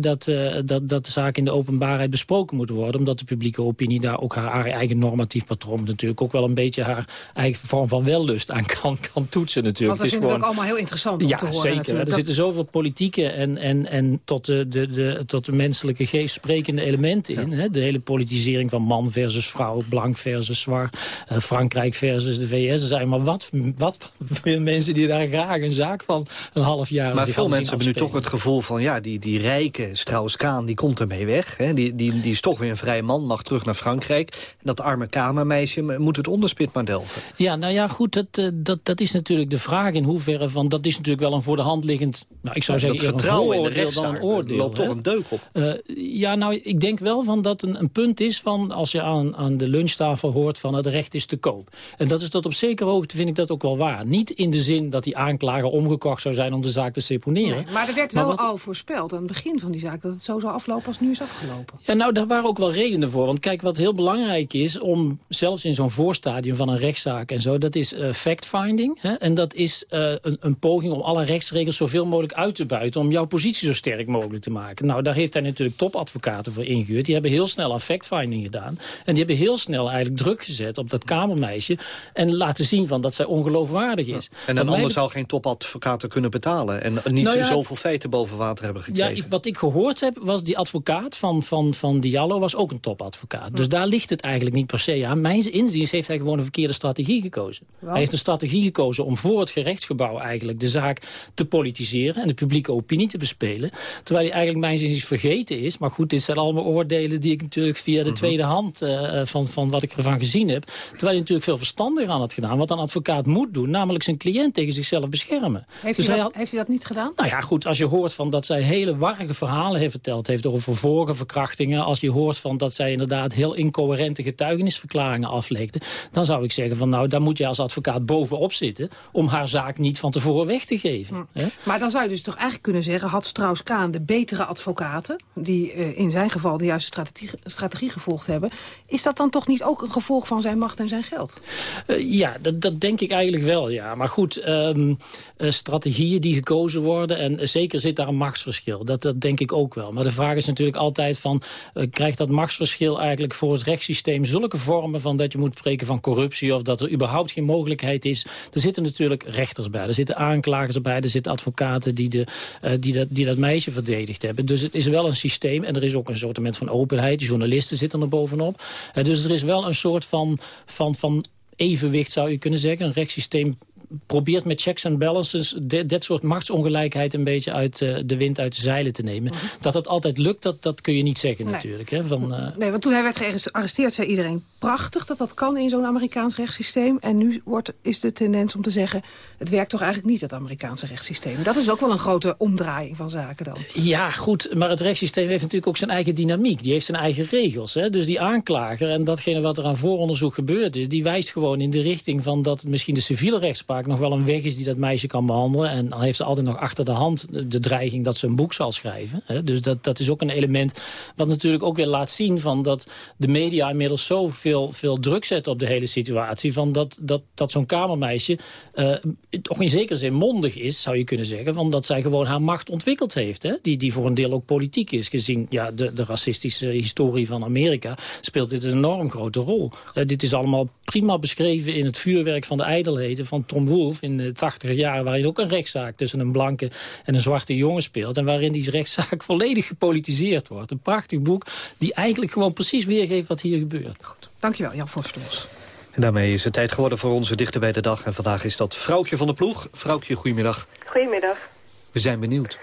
dat, eh, dat, dat de zaak in de openbaarheid besproken moet worden. Omdat de publieke opinie daar ook haar, haar eigen normatief patroon natuurlijk ook wel een beetje haar eigen vorm van wellust aan kan, kan toetsen natuurlijk. Want Het is het ook allemaal heel interessant om ja, te horen. zeker. natuurlijk. Er Dat- zitten zoveel politieke en, en, en tot, de, de, de, tot de menselijke geest sprekende elementen in. Hè? De hele politisering van man versus vrouw, blank versus zwart, eh, Frankrijk versus de VS. Er zijn maar wat, wat mensen die daar graag een zaak van een half jaar Maar veel mensen hebben nu toch het gevoel van... ja, die, die rijke Strauss-Kaan, die komt ermee weg. Hè? Die, die, die is toch weer een vrije man, mag terug naar Frankrijk. En dat arme kamermeisje moet het onderspit maar delven. Ja, nou ja, goed, dat, eh, dat, dat is natuurlijk de vraag in hoeverre van... dat is natuurlijk wel een voor de hand liggend... Nou, ik zou Ja, zeggen dat vertrouwen in de vooroordeel dan een rechtszaak, oordeel. er loopt hè? toch een deuk op. Eh, ja, nou, ik denk wel van dat een, een punt is van... als je aan, aan de lunchtafel hoort van het recht is te koop. En dat is tot op zekere hoogte vind ik dat ook wel waar. Niet in de zin dat die aanklager omgekocht zou zijn om de zaak te seponeren. Nee, maar er werd Maar wel wat- al voorspeld aan het begin van die zaak... dat het zo zou aflopen als het nu is afgelopen. Ja, nou, daar waren ook wel redenen voor. Want kijk, wat heel belangrijk is om, zelfs in zo'n voorstadium van een rechtszaak en zo, dat is eh, fact-finding. En dat is eh, een, een poging om alle rechtsregels zoveel mogelijk uit te buiten, om jouw positie zo sterk mogelijk te maken. Nou, daar heeft hij natuurlijk topadvocaten voor ingehuurd. Die hebben heel snel aan fact-finding gedaan. En die hebben heel snel eigenlijk druk gezet op dat kamermeisje en laten zien van dat zij ongeloofwaardig is. En een ander zou geen topadvocaten kunnen betalen... en niet Nou ja, zoveel feiten boven water hebben Ja, gekregen. ik- wat ik gehoord heb, was die advocaat van, van, van Diallo was ook een topadvocaat. Dus daar ligt het eigenlijk niet per se aan. Mijn inziens heeft hij gewoon een verkeerde strategie gekozen. Gekozen. Hij heeft een strategie gekozen om voor het gerechtsgebouw eigenlijk de zaak te politiseren en de publieke opinie te bespelen. Terwijl hij eigenlijk mijn zin is vergeten is. Maar goed, dit zijn allemaal oordelen die ik natuurlijk via de mhm. tweede hand uh, van, van wat ik ervan gezien heb. Terwijl hij natuurlijk veel verstandiger aan had gedaan. Wat een advocaat moet doen, namelijk zijn cliënt tegen zichzelf beschermen. Heeft, dus hij, dat, heeft hij dat niet gedaan? Nou ja, goed, als je hoort van dat zij hele warrige verhalen heeft verteld heeft over vervolgen, verkrachtingen. Als je hoort van dat zij inderdaad heel incoherente getuigenisverklaringen aflegde. Dan zou ik zeggen van nou, daar moet je als advocaat bovenop zitten om haar zaak niet van tevoren weg te geven. Hm. Maar dan zou je dus toch eigenlijk kunnen zeggen, had Strauss-Kaan de betere advocaten, die uh, in zijn geval de juiste strategie, strategie gevolgd hebben, is dat dan toch niet ook een gevolg van zijn macht en zijn geld? Uh, ja, dat, dat denk ik eigenlijk wel, ja. Maar goed, um, uh, strategieën die gekozen worden, en zeker zit daar een machtsverschil. Dat, dat denk ik ook wel. Maar de vraag is natuurlijk altijd van, krijgt dat machtsverschil eigenlijk voor het rechtssysteem zulke vormen van dat je moet spreken van corruptie of dat er überhaupt geen mogelijkheid is. Er zitten natuurlijk rechters bij, er zitten aanklagers bij, er zitten advocaten die, de, uh, die, dat, die dat meisje verdedigd hebben. Dus het is wel een systeem en er is ook een soort van openheid. journalisten zitten er bovenop. Uh, dus er is wel een soort van, van, van evenwicht zou je kunnen zeggen. Een rechtssysteem probeert met checks en balances dit soort machtsongelijkheid een beetje uit uh, de wind uit de zeilen te nemen. Mhm. Dat dat altijd lukt, dat, dat kun je niet zeggen natuurlijk. Hè, van, uh... Nee, want toen hij werd gearresteerd zei iedereen prachtig dat dat kan in zo'n Amerikaans rechtssysteem. En nu wordt, is de tendens om te zeggen, het werkt toch eigenlijk niet, het Amerikaanse rechtssysteem. Dat is ook wel een grote omdraaiing van zaken dan. Ja, goed, maar het rechtssysteem heeft natuurlijk ook zijn eigen dynamiek. Die heeft zijn eigen regels. Hè? Dus die aanklager en datgene wat er aan vooronderzoek gebeurd is, die wijst gewoon in de richting van dat misschien de civiele rechtspraak nog wel een weg is die dat meisje kan behandelen. En dan heeft ze altijd nog achter de hand de dreiging dat ze een boek zal schrijven. Dus dat, dat is ook een element wat natuurlijk ook weer laat zien... van dat de media inmiddels zo veel, druk zetten op de hele situatie... van dat, dat, dat zo'n kamermeisje uh, toch in zekere zin mondig is, zou je kunnen zeggen... van dat zij gewoon haar macht ontwikkeld heeft. Hè? Die, die voor een deel ook politiek is. Gezien ja, de, de racistische historie van Amerika speelt dit een enorm grote rol. Uh, dit is allemaal prima beschreven in het vuurwerk van de ijdelheden van Tom Wolf in de tachtige jaren... waarin ook een rechtszaak tussen een blanke en een zwarte jongen speelt... en waarin die rechtszaak [LAUGHS] volledig gepolitiseerd wordt. Een prachtig boek die eigenlijk gewoon precies weergeeft wat hier gebeurt. Goed. Dankjewel, Jan Forstelos. En daarmee is het tijd geworden voor onze dichter bij de dag. En vandaag is dat Vrouwtje van de Ploeg. Vrouwtje, goedemiddag. Goedemiddag. We zijn benieuwd.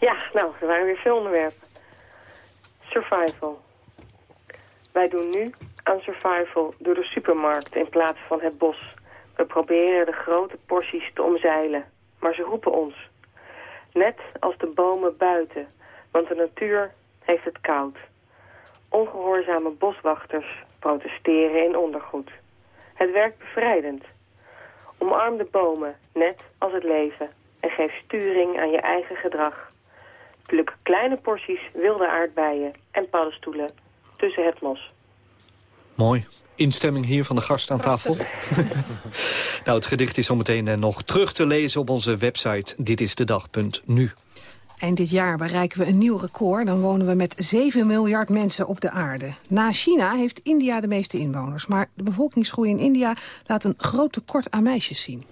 Ja, nou, er waren weer veel onderwerpen. Survival. Wij doen nu aan survival door de supermarkt in plaats van het bos. We proberen de grote porties te omzeilen, maar ze roepen ons. Net als de bomen buiten, want de natuur heeft het koud. Ongehoorzame boswachters protesteren in ondergoed. Het werkt bevrijdend. Omarm de bomen, net als het leven, en geef sturing aan je eigen gedrag. Pluk kleine porties wilde aardbeien en paddenstoelen tussen het mos. Mooi. Instemming hier van de gast aan tafel. [LAUGHS] nou, het gedicht is zometeen eh, nog terug te lezen op onze website ditistedag.nu. Eind dit jaar bereiken we een nieuw record. Dan wonen we met 7 miljard mensen op de aarde. Na China heeft India de meeste inwoners. Maar de bevolkingsgroei in India laat een groot tekort aan meisjes zien.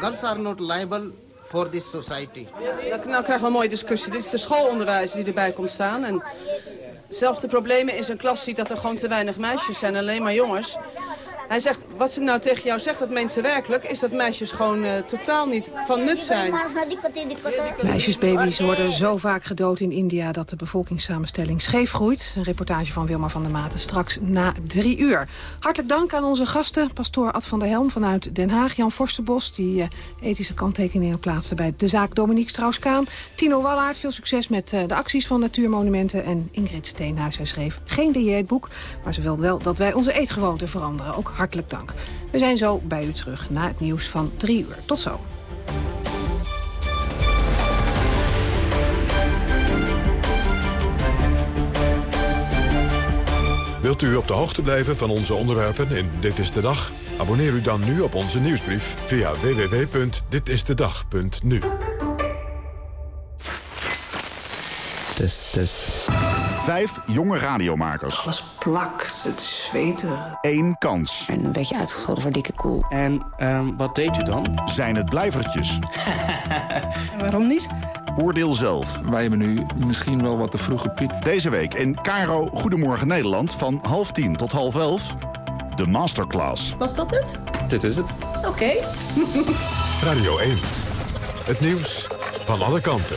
Girls are not liable for this society. Nou, nou krijgen we een mooie discussie. Dit is de schoolonderwijs die erbij komt staan. En zelfs de problemen in zijn klas ziet dat er gewoon te weinig meisjes zijn, alleen maar jongens. Hij zegt, wat ze nou tegen jou zegt, dat mensen werkelijk... is dat meisjes gewoon uh, totaal niet van nut zijn. Meisjesbaby's worden zo vaak gedood in India... dat de bevolkingssamenstelling scheef groeit. Een reportage van Wilma van der Maten straks na drie uur. Hartelijk dank aan onze gasten. Pastoor Ad van der Helm vanuit Den Haag. Jan Forsterbos, die uh, ethische kanttekeningen plaatste... bij de zaak Dominique Strauss-Kaan. Tino Wallaert, veel succes met uh, de acties van Natuurmonumenten. En Ingrid Steenhuis, hij schreef geen dieetboek... maar ze wil wel dat wij onze eetgewoonten veranderen. Ook hartelijk dank. We zijn zo bij u terug na het nieuws van drie uur. Tot zo. Wilt u op de hoogte blijven van onze onderwerpen in Dit is de Dag? Abonneer u dan nu op onze nieuwsbrief via www.ditistedag.nu. Test, test. Vijf jonge radiomakers. Alles plakt, het zweet Eén kans. En een beetje uitgescholden voor dikke koel. En um, wat deed u dan? Zijn het blijvertjes? [LAUGHS] Waarom niet? Oordeel zelf. Wij hebben nu misschien wel wat te vroege Piet. Deze week in Caro Goedemorgen Nederland van half tien tot half elf. De Masterclass. Was dat het? Dit is het. Oké. [LAUGHS] Radio 1. Het nieuws van alle kanten.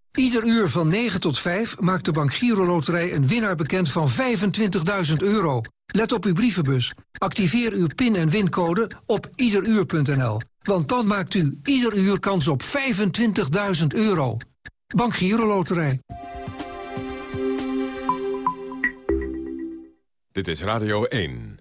Ieder uur van 9 tot 5 maakt de Bank Giro Loterij een winnaar bekend van 25.000 euro. Let op uw brievenbus. Activeer uw PIN- en wincode op iederuur.nl. Want dan maakt u ieder uur kans op 25.000 euro. Bank Giro Loterij. Dit is Radio 1.